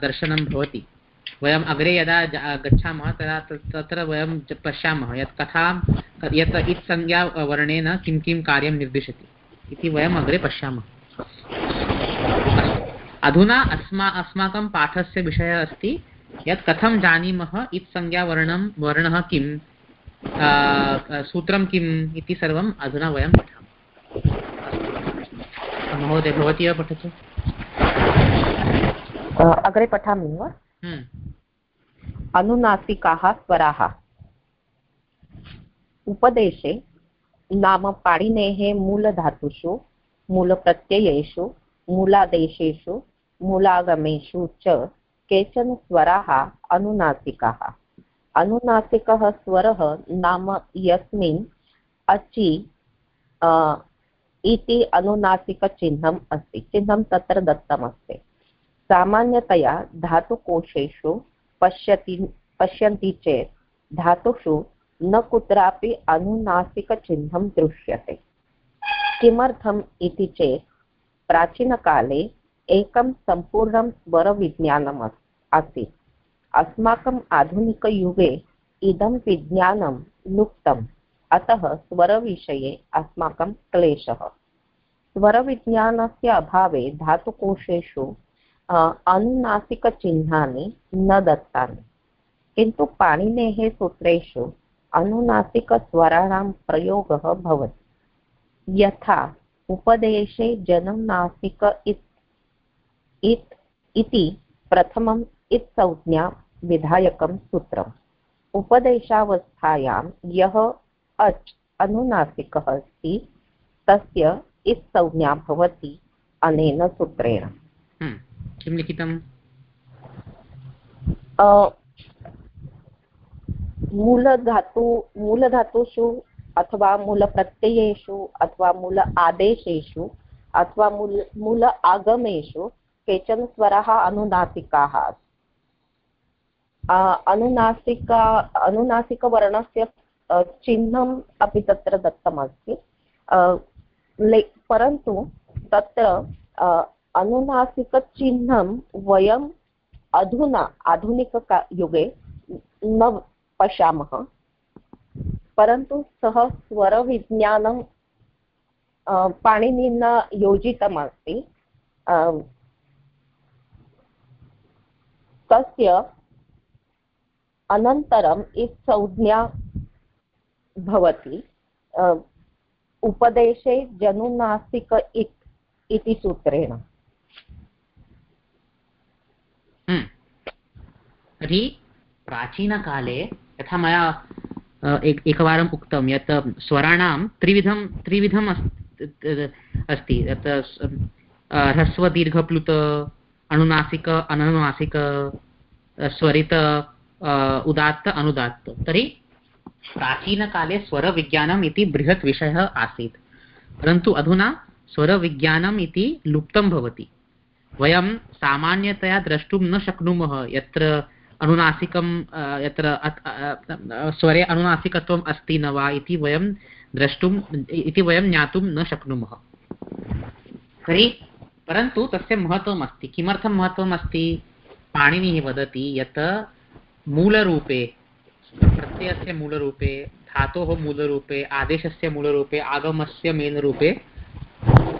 दर्शनं भवति। वयम् अग्रे यदा गच्छामः, तदा तत्र वयं पश्यामः यत् कथां, यत् इत्संज्ञावर्णेन किं किं कार्यं निर्दिशति इति वयम् अग्रे पश्यामः। अधुना अस्मा, अस्माकं पाठस्य विषयः अस्ति यत् कथं जानीमः इत्संज्ञावर्णं वर्णः किं सूत्रं किम् इति सर्वम् अधुना वयं पठामः। महोदय भवती एव पठतु? अग्रे पठामि वा? हम्म। अनुनासिकाः स्वराः। उपदेशे नाम पाणिनेः मूलधातुषु मूलप्रत्ययेषु मूलादेशेषु मूलागमेषु च केचन स्वराः अनुनासिकाः। अनुनासिकः स्वरः नाम यस्मिन् अचि इति अनुनासिकचिह्नम् अस्ति। चिह्नं तत्र दत्तमस्ति। सामान्यतया धातुकोशेषु पश्यति पश्यन्ति चेत् धातुषु न कुत्रापि अनुनासिकचिह्नं दृश्यते। किमर्थम् इति चेत् प्राचीनकाले एकं सम्पूर्णं स्वरविज्ञानम् आसीत्। अस्माकम् आधुनिकयुगे इदं विज्ञानं लुप्तम्। अतः स्वरविषये अस्माकं क्लेशः। स्वरविज्ञानस्य अभावे धातुकोशेषु अनुनासिकचिह्नानि न दत्तानि। किन्तु पाणिनेः सूत्रेषु अनुनासिकस्वराणां प्रयोगः भवति। यथा उपदेशे जननासिक इत्, इति प्रथमम् इत् संज्ञा विधायकं सूत्रम्। उपदेशावस्थायां यः अच् अनुनासिकः अस्ति तस्य इत् संज्ञा भवति अनेन सूत्रेण। हम्म, किं लिखितम् मूलधातु मूलधातुषु अथवा मूलप्रत्ययेषु अथवा मूल आदेशेषु अथवा मूल मूल आगमेषु केचन स्वराः अनुनासिकाः अनुनासिका अनुनासिकवर्णस्य चिह्नम् अपि तत्र दत्तमस्ति. परन्तु तत्र अनुनासिकचिह्नं वयम् अधुना, आधुनिकयुगे न पश्यामः. परन्तु सः स्वरविज्ञानं पाणिनिना योजितमस्ति. तस्य अनन्तरम् इत् संज्ञा भवति। उपदेशे जनुनासिक इत् इति सूत्रेण। हम्म। तर्हि प्राचीनकाले यथा मया एक, एकवारम् उक्तं यत् स्वराणां त्रिविधं, त्रिविधम् अस्ति। यत् ह्रस्वदीर्घप्लुत अनुनासिक अननुनासिक, स्वरित उदात्त, अनुदात्त। तर्हि प्राचीनकाले स्वरविज्ञानम् इति बृहत् विषयः आसीत्। परन्तु अधुना स्वरविज्ञानम् इति लुप्तं भवति। वयं सामान्यतया द्रष्टुं न शक्नुमः यत्र अनुनासिकं यत्र स्वरे अनुनासिकत्वम् अस्ति न वा इति वयं द्रष्टुम् इति वयं ज्ञातुं न शक्नुमः। तर्हि परन्तु तस्य महत्त्वम् अस्ति। किमर्थं महत्त्वम् अस्ति? पाणिनिः वदति यत् मूलरूपे प्रत्ययस्य मूलरूपे, धातोः मूलरूपे, आदेशस्य मूलरूपे, आगमस्य मेनरूपे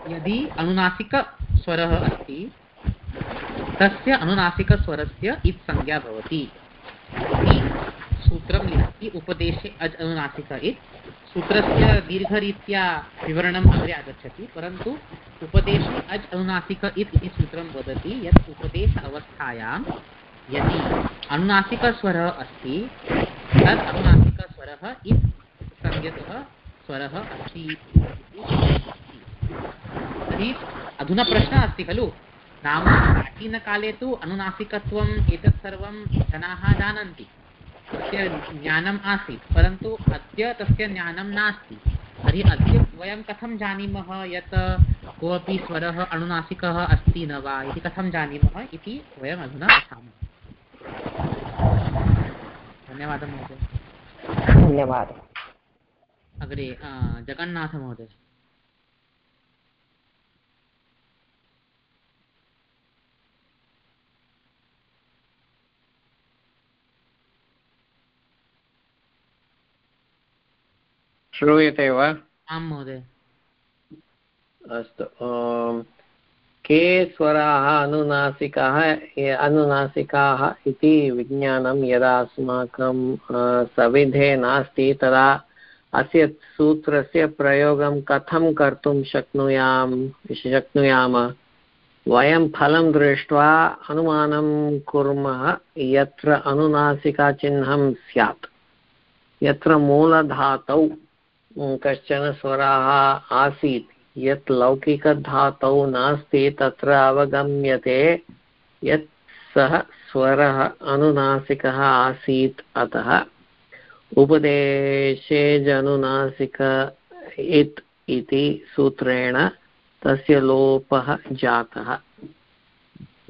यदि अनुनासिकस्वरः अस्ति, तस्य अनुनासिकस्वरस्य इत् संज्ञा भवति। इति सूत्रं लिखति उपदेशे अज् अनुनासिक इत्। सूत्रस्य दीर्घरीत्या विवरणम् अग्रे आगच्छति, परन्तु उपदेशे अज् अनुनासिक इत् इति सूत्रं वदति, यत् उपदेश अवस्थायां यदि अनुनासिकस्वरः अस्ति, तद् अनुनासिकस्वरः इत् संज्ञकः स्वरः अस्ति। तर्हि अधुना प्रश्नः अस्ति खलु? नाम प्राचीनकाले तु अनुनासिकत्वम्, एतत् सर्वं जनाः जानन्ति। तस्य ज्ञानम् आसीत्, परन्तु अद्य तस्य ज्ञानं नास्ति। तर्हि अद्य वयं कथं जानीमः यत् कोऽपि स्वरः अनुनासिकः अस्ति न वा इति कथं जानीमः इति वयम् अधुना पठामः। धन्यवादः महोदय। धन्यवादः। अग्रे जगन्नाथमहोदय श्रूयते वा? आं महोदय। अस्तु के स्वराः अनुनासिकाः अनुनासिकाः इति विज्ञानं यदा अस्माकं सविधे नास्ति, तदा अस्य सूत्रस्य प्रयोगं कथं कर्तुं शक्नुयाम् शक्नुयाम? वयं फलं दृष्ट्वा अनुमानं कुर्मः यत्र अनुनासिकाचिह्नं स्यात्। यत्र मूलधातौ, कश्चन स्वरः आसीत्। यत् लौकिकधातौ नास्ति तत्र अवगम्यते यत् सः स्वरः अनुनासिकः आसीत् अतः उपदेशे जनुनासिक इत् इति सूत्रेण तस्य लोपः जातः।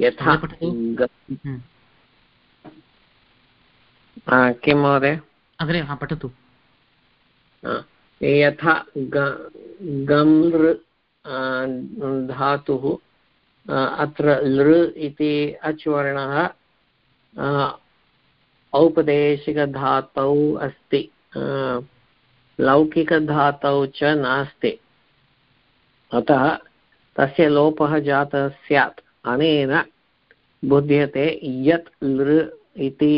यथा हम्म। किं महोदय? अग्रे पठतु। यथा गम्लृ धातुः अत्र लृ इति अच्वर्णः औपदेशिकधातौ अस्ति लौकिकधातौ च नास्ति। अतः तस्य लोपः जातः स्यात्। अनेन बुध्यते यत् लृ इति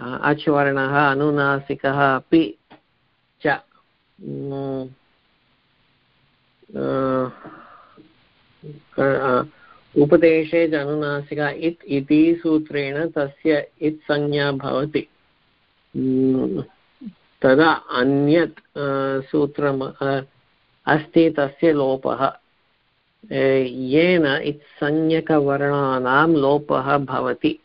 अच्वर्णः, अनुनासिकः अपि उपदेशे जनुनासिका इत् इति सूत्रेण तस्य इत् संज्ञा भवति। तदा अन्यत् सूत्रम् अस्ति तस्य लोपः। येन इत्संज्ञकवर्णानां लोपः भवति।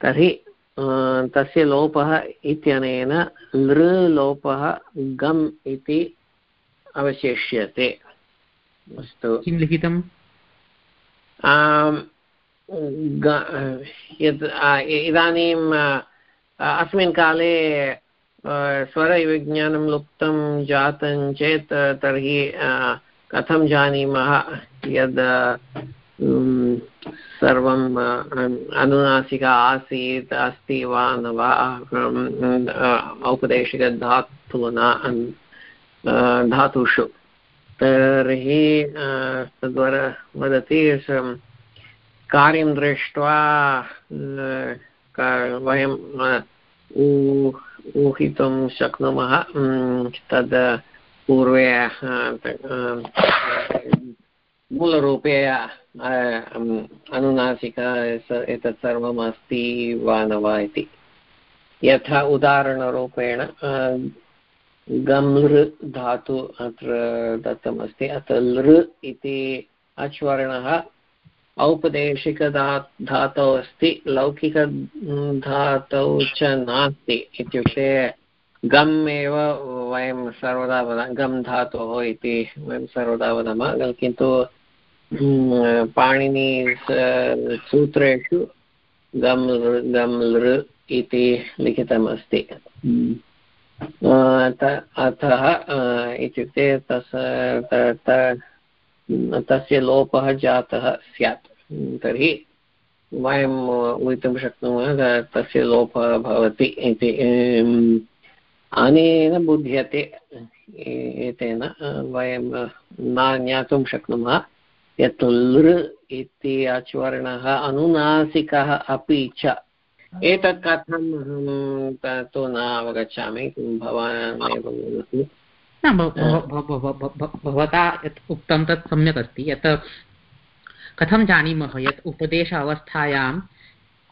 तर्हि तस्य लोपः इत्यनेन लृलोपः गम् इति अवशिष्यते। अस्तु। किं लिखितम्? यद् इदानीम् अस्मिन् काले स्वरविज्ञानं लुप्तं जातं चेत् तर्हि कथं जानीमः? यद् सर्वम् अनुनासिका आसीत्, अस्ति वा न वा औपदेशिकधातूना धातुषु। तर्हि तद्वरा, वदति कार्यं दृष्ट्वा वयं ऊहितुं शक्नुमः तद् पूर्वे मूलरूपे अनुनासिका एतत् सर्वम् अस्ति वा न वा इति। यथा उदाहरणरूपेण गमृ धातु अत्र दत्तमस्ति। अत्र लृ इति अच्वर्णः औपदेशिकधा धातौ अस्ति लौकिकधातौ च नास्ति इत्युक्ते गम् एव वयं सर्वदा वदामः, गम् धातोः इति वयं सर्वदा वदामः, किन्तु पाणिनि सूत्रेषु गम् गम् लृ इति लिखितमस्ति अतः इत्युक्ते तस् तस्य लोपः जातः स्यात् तर्हि वयम् ऊहितुं शक्नुमः तस्य लोपः भवति इति अनेन बुध्यते एतेन वयं न ज्ञातुं शक्नुमः यत् लृ इति अच्वर्णः अनुनासिकः अपि च। एतत् कथम् अहं तु न अवगच्छामि भवान् भवता यत् उक्तं तत् सम्यक् अस्ति। यत् कथं जानीमः, यत् उपदेश अवस्थायां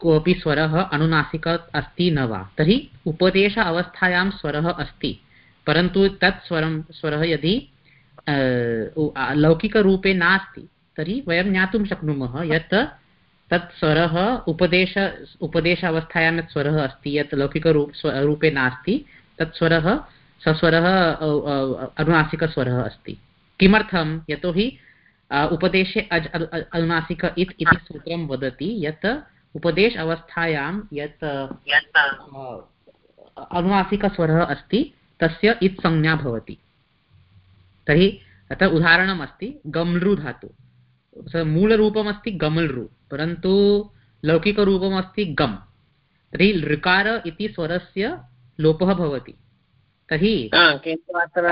कोऽपि स्वरः अनुनासिक अस्ति न वा? तर्हि उपदेश अवस्थायां स्वरः अस्ति, परन्तु तत् स्वरं, स्वरः यदि लौकिकरूपे नास्ति, तर्हि वयं ज्ञातुं शक्नुमः यत् तत् स्वरः उपदेश उपदेश अवस्थायां यत् स्वरः अस्ति, यत् लौकिकरूप रूपे नास्ति, तत् स्वरः सस्वरः अनुनासिकस्वरः अस्ति। किमर्थं? यतोहि उपदेशे अज् अनुनासिक इत् इति सूत्रं वदति, यत् उपदेश अवस्थायां यत् अनुनासिकस्वरः अस्ति, तस्य इत् संज्ञा भवति। तर्हि अत्र उदाहरणम् अस्ति गम्लृ धातु मूलरूपमस्ति गमल्रु परन्तु लौकिकरूपमस्ति गम्। तर्हि ऋकार इति स्वरस्य लोपः भवति। तर्हि किन्तु अत्र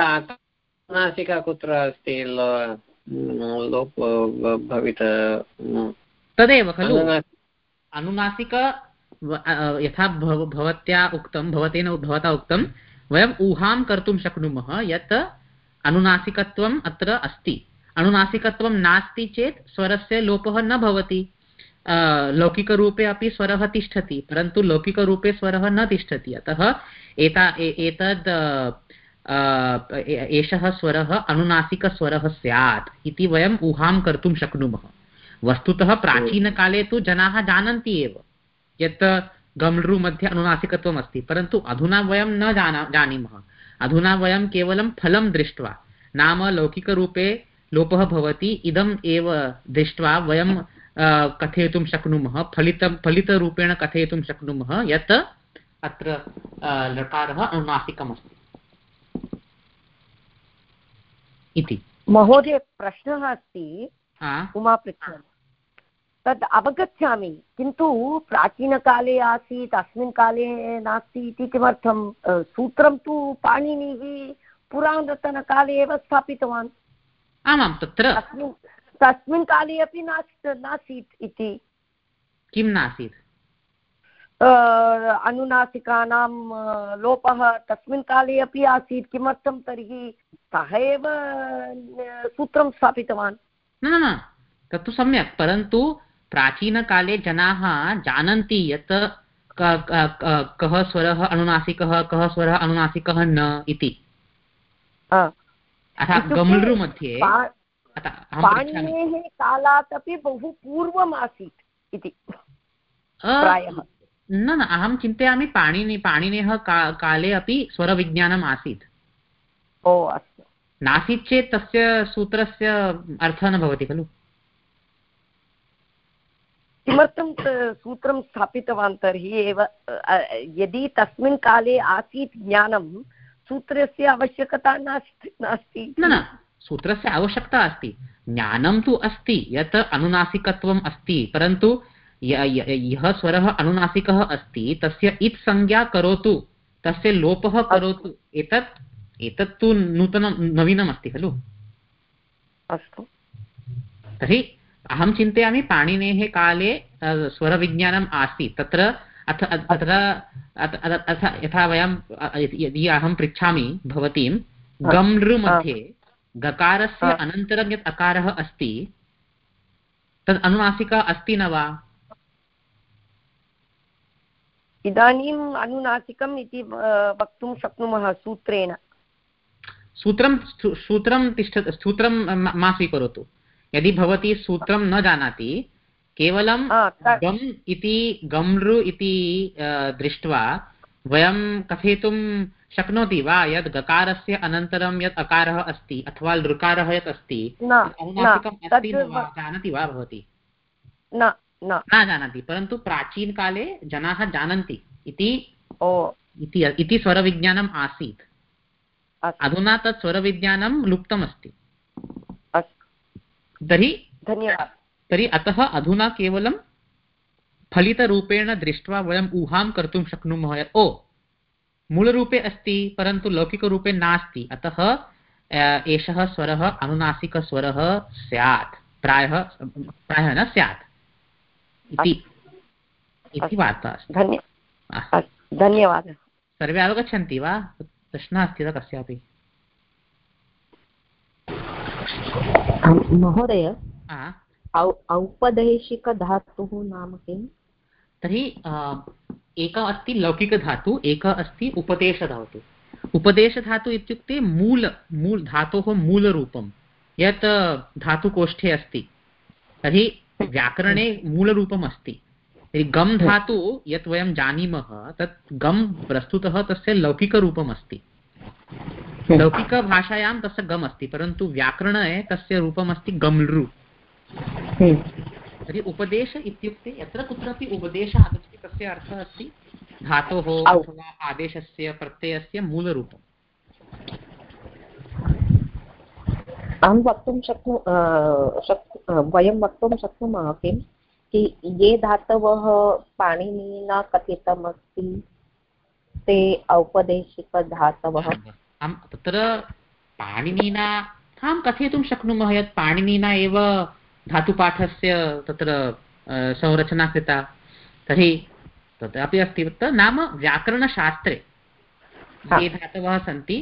नासिका कुत्र अस्ति? लोप भवित तदेव खलु। अनुनासिक। यथा भवत्या उक्तं भवतेन भवता उक्तं वयम् ऊहां कर्तुं शक्नुमः यत् अनुनासिकत्वम् अत्र अस्ति। अनुनासिकत्वं नास्ति चेत् स्वरस्य लोपः न भवति। लौकिकरूपे अपि स्वरः तिष्ठति, परन्तु लौकिकरूपे स्वरः न तिष्ठति। अतः एता एतद् एषः स्वरः अनुनासिकस्वरः स्यात् इति वयम् ऊहां कर्तुं शक्नुमः। वस्तुतः प्राचीनकाले तु जनाः जानन्ति एव, यत् गम्लृ मध्ये अनुनासिकत्वम् अस्ति, परन्तु अधुना वयं न जाना, जानीमः। अधुना वयं केवलं फलं दृष्ट्वा। नाम लौकिकरूपे लोपः भवति इदम् एव दृष्ट्वा वयं कथयितुं शक्नुमः फलितं फलितरूपेण कथयितुं शक्नुमः यत् अत्र लकारः अनुनासिकमस्ति। इति। महोदय प्रश्नः अस्ति। उमा पृच्छामि तद् अवगच्छामि। किन्तु प्राचीनकाले आसीत् अस्मिन् काले नास्ति इति किमर्थं? सूत्रं तु पाणिनिः पुरातनकाले एव स्थापितवान्। आमां तत्र। तस्मिन् काले अपि नासीत् इति। किं नासीत्? अनुनासिकानां लोपः तस्मिन् काले अपि आसीत् किमर्थं तर्हि सः एव सूत्रं स्थापितवान्। न न तत्तु सम्यक् परन्तु प्राचीनकाले जनाः जानन्ति यत् कः स्वरः अनुनासिकः कः स्वरः अनुनासिकः न इति। अतः मध्ये पाणिनेः कालात् अपि बहु पूर्वम् आसीत् इति। न न अहं चिन्तयामि पाणिनि पाणिनेः का काले अपि स्वरविज्ञानम् आसीत्। ओ अस्तु। नासीत् चेत् तस्य सूत्रस्य अर्थः न भवति खलु। किमर्थं सूत्रं स्थापितवान् तर्हि एव यदि तस्मिन् काले आसीत् ज्ञानं सूत्रस्य आवश्यकता नास्ति नास्ति न न सूत्रस्य आवश्यकता अस्ति। ज्ञानं तु अस्ति यत् अनुनासिकत्वम् अस्ति परन्तु यः स्वरः अनुनासिकः अस्ति तस्य इत् संज्ञा करोतु तस्य लोपः करोतु एतत् एतत् तु नूतनं नवीनमस्ति खलु। अस्तु। तर्हि अहं चिन्तयामि पाणिनेः काले स्वरविज्ञानम् आसीत्। तत्र अथ अत्र अथ यथा वयं यदि अहं पृच्छामि भवतीं गमृ मध्ये गकारस्य अनन्तरं यत् अकारः अस्ति तद् अनुनासिका अस्ति न वा? इदानीम् अनुनासिकम् इति वक्तुं शक्नुमः सूत्रेण। सूत्रं सूत्रं तिष्ठ सूत्रं मा स्वीकरोतु। यदि भवती सूत्रं न जानाति केवलं गम् इति गमृ इति दृष्ट्वा वयं कथयितुं शक्नोति वा यत् गकारस्य अनन्तरं यत् अकारः अस्ति अथवा लृकारः यत् अस्ति जानाति वा भवती? न न। जानाति परन्तु प्राचीनकाले जनाः जानन्ति इति इति स्वरविज्ञानम् आसीत्। अधुना तत् स्वरविज्ञानं लुप्तमस्ति। तर्हि धन्यवादः। तर्हि अतः अधुना केवलं फलितरूपेण दृष्ट्वा वयम् ऊहां कर्तुं शक्नुमः यत् ओ मूलरूपे अस्ति परन्तु लौकिकरूपे नास्ति। अतः एषः स्वरः अनुनासिकस्वरः स्यात्। प्रायः प्रायः न स्यात्। इति वार्ता अस्ति। धन्यवादः। सर्वे अवगच्छन्ति वा? प्रश्नः अस्ति वा कस्यापि? महोदय औपदेशिकधातुः नाम किम्? तर्हि एकः अस्ति लौकिकधातु एकः अस्ति उपदेशधातु. उपदेशधातु इत्युक्ते मूल मूल धातोः मूलरूपं यत् धातुकोष्ठे अस्ति. तर्हि व्याकरणे मूलरूपम् अस्ति. तर्हि गम् धातु यत् वयं जानीमः तत् गम् वस्तुतः तस्य लौकिकरूपम् अस्ति. लौकिकभाषायां तस्य गम् अस्ति परन्तु व्याकरणे तस्य रूपमस्ति गम्लृ। तर्हि उपदेश इत्युक्ते यत्र कुत्रापि उपदेशः आगच्छति तस्य अर्थः अस्ति धातोः अथवा आदेशस्य प्रत्ययस्य मूलरूपम्। अहं वक्तुं शक्नु वयं वक्तुं शक्नुमः किं? कि ये धातवः पाणिनिना कथितमस्ति ते औपदेशिकधातवः तत्र पाणिनिना अहं कथयितुं शक्नुमः यत् पाणिनिना एव धातुपाठस्य तत्र संरचना कृता। तर्हि तत्रापि अस्ति नाम व्याकरणशास्त्रे ये धातवः सन्ति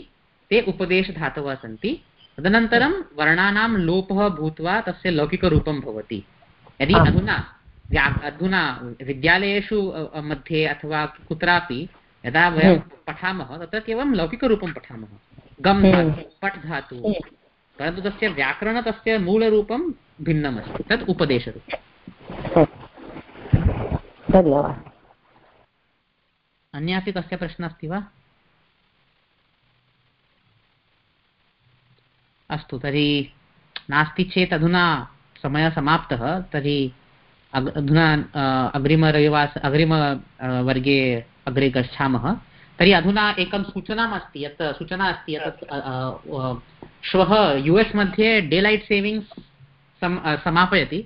ते उपदेशधातवः सन्ति। तदनन्तरं वर्णानां लोपः भूत्वा तस्य लौकिकरूपं भवति। यदि अधुना अधुना विद्यालयेषु मध्ये अथवा कुत्रापि यदा वयं पठामः तत्र केवलं लौकिकरूपं पठामः। गम् धातु पट् धातु परन्तु तस्य व्याकरण तस्य मूलरूपं भिन्नमस्ति तत् उपदेशरूपम्। धन्यवादः। अन्यापि कस्य प्रश्नः अस्ति वा? अस्तु तर्हि नास्ति चेत् अधुना समयः समाप्तः। तर्हि अधुना अग्रिमरविवास अग्रिम वर्गे अग्रे गच्छामः। तर्हि अधुना एकं सूचनाम् अस्ति यत् सूचना अस्ति यत् श्वः यु एस् मध्ये डे लैट् सेविङ्ग्स् समापयति।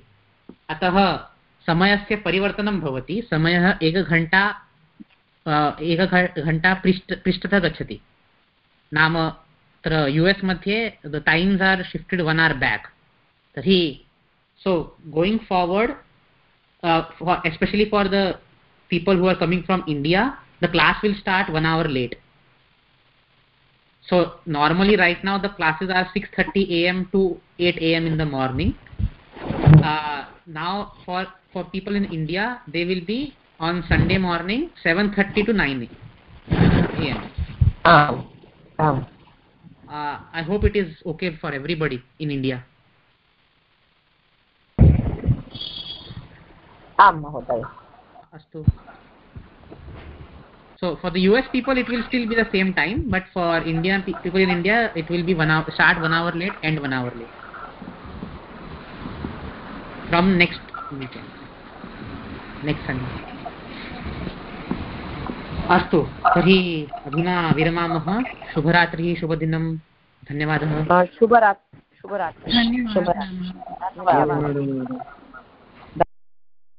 अतः समयस्य परिवर्तनं भवति। समयः एकघण्टा एकघण्टा पृष्ठ पृष्ठतः गच्छति। नाम तत्र यु एस् मध्ये the times are shifted one or back तर्हि so going forward especially for the people who are coming from India, the class will start one hour late. So normally right now the classes are 6.30 a.m. to 8 a.m. in the morning. Uh, now for, for people in India, they will be on Sunday morning 7.30 to 9 a.m. Um, um. Uh, I hope it is okay for everybody in India. आं महोदय अस्तु so for the us people it will still be the same time but for indian people in india it will be one hour start one hour late end one hour late from next weekend next sunday अस्तु तर्हि अधुना विरमामः शुभरात्रिः शुभदिनं धन्यवादः शुभरात्रि शुभरात्रि शुभरात्रि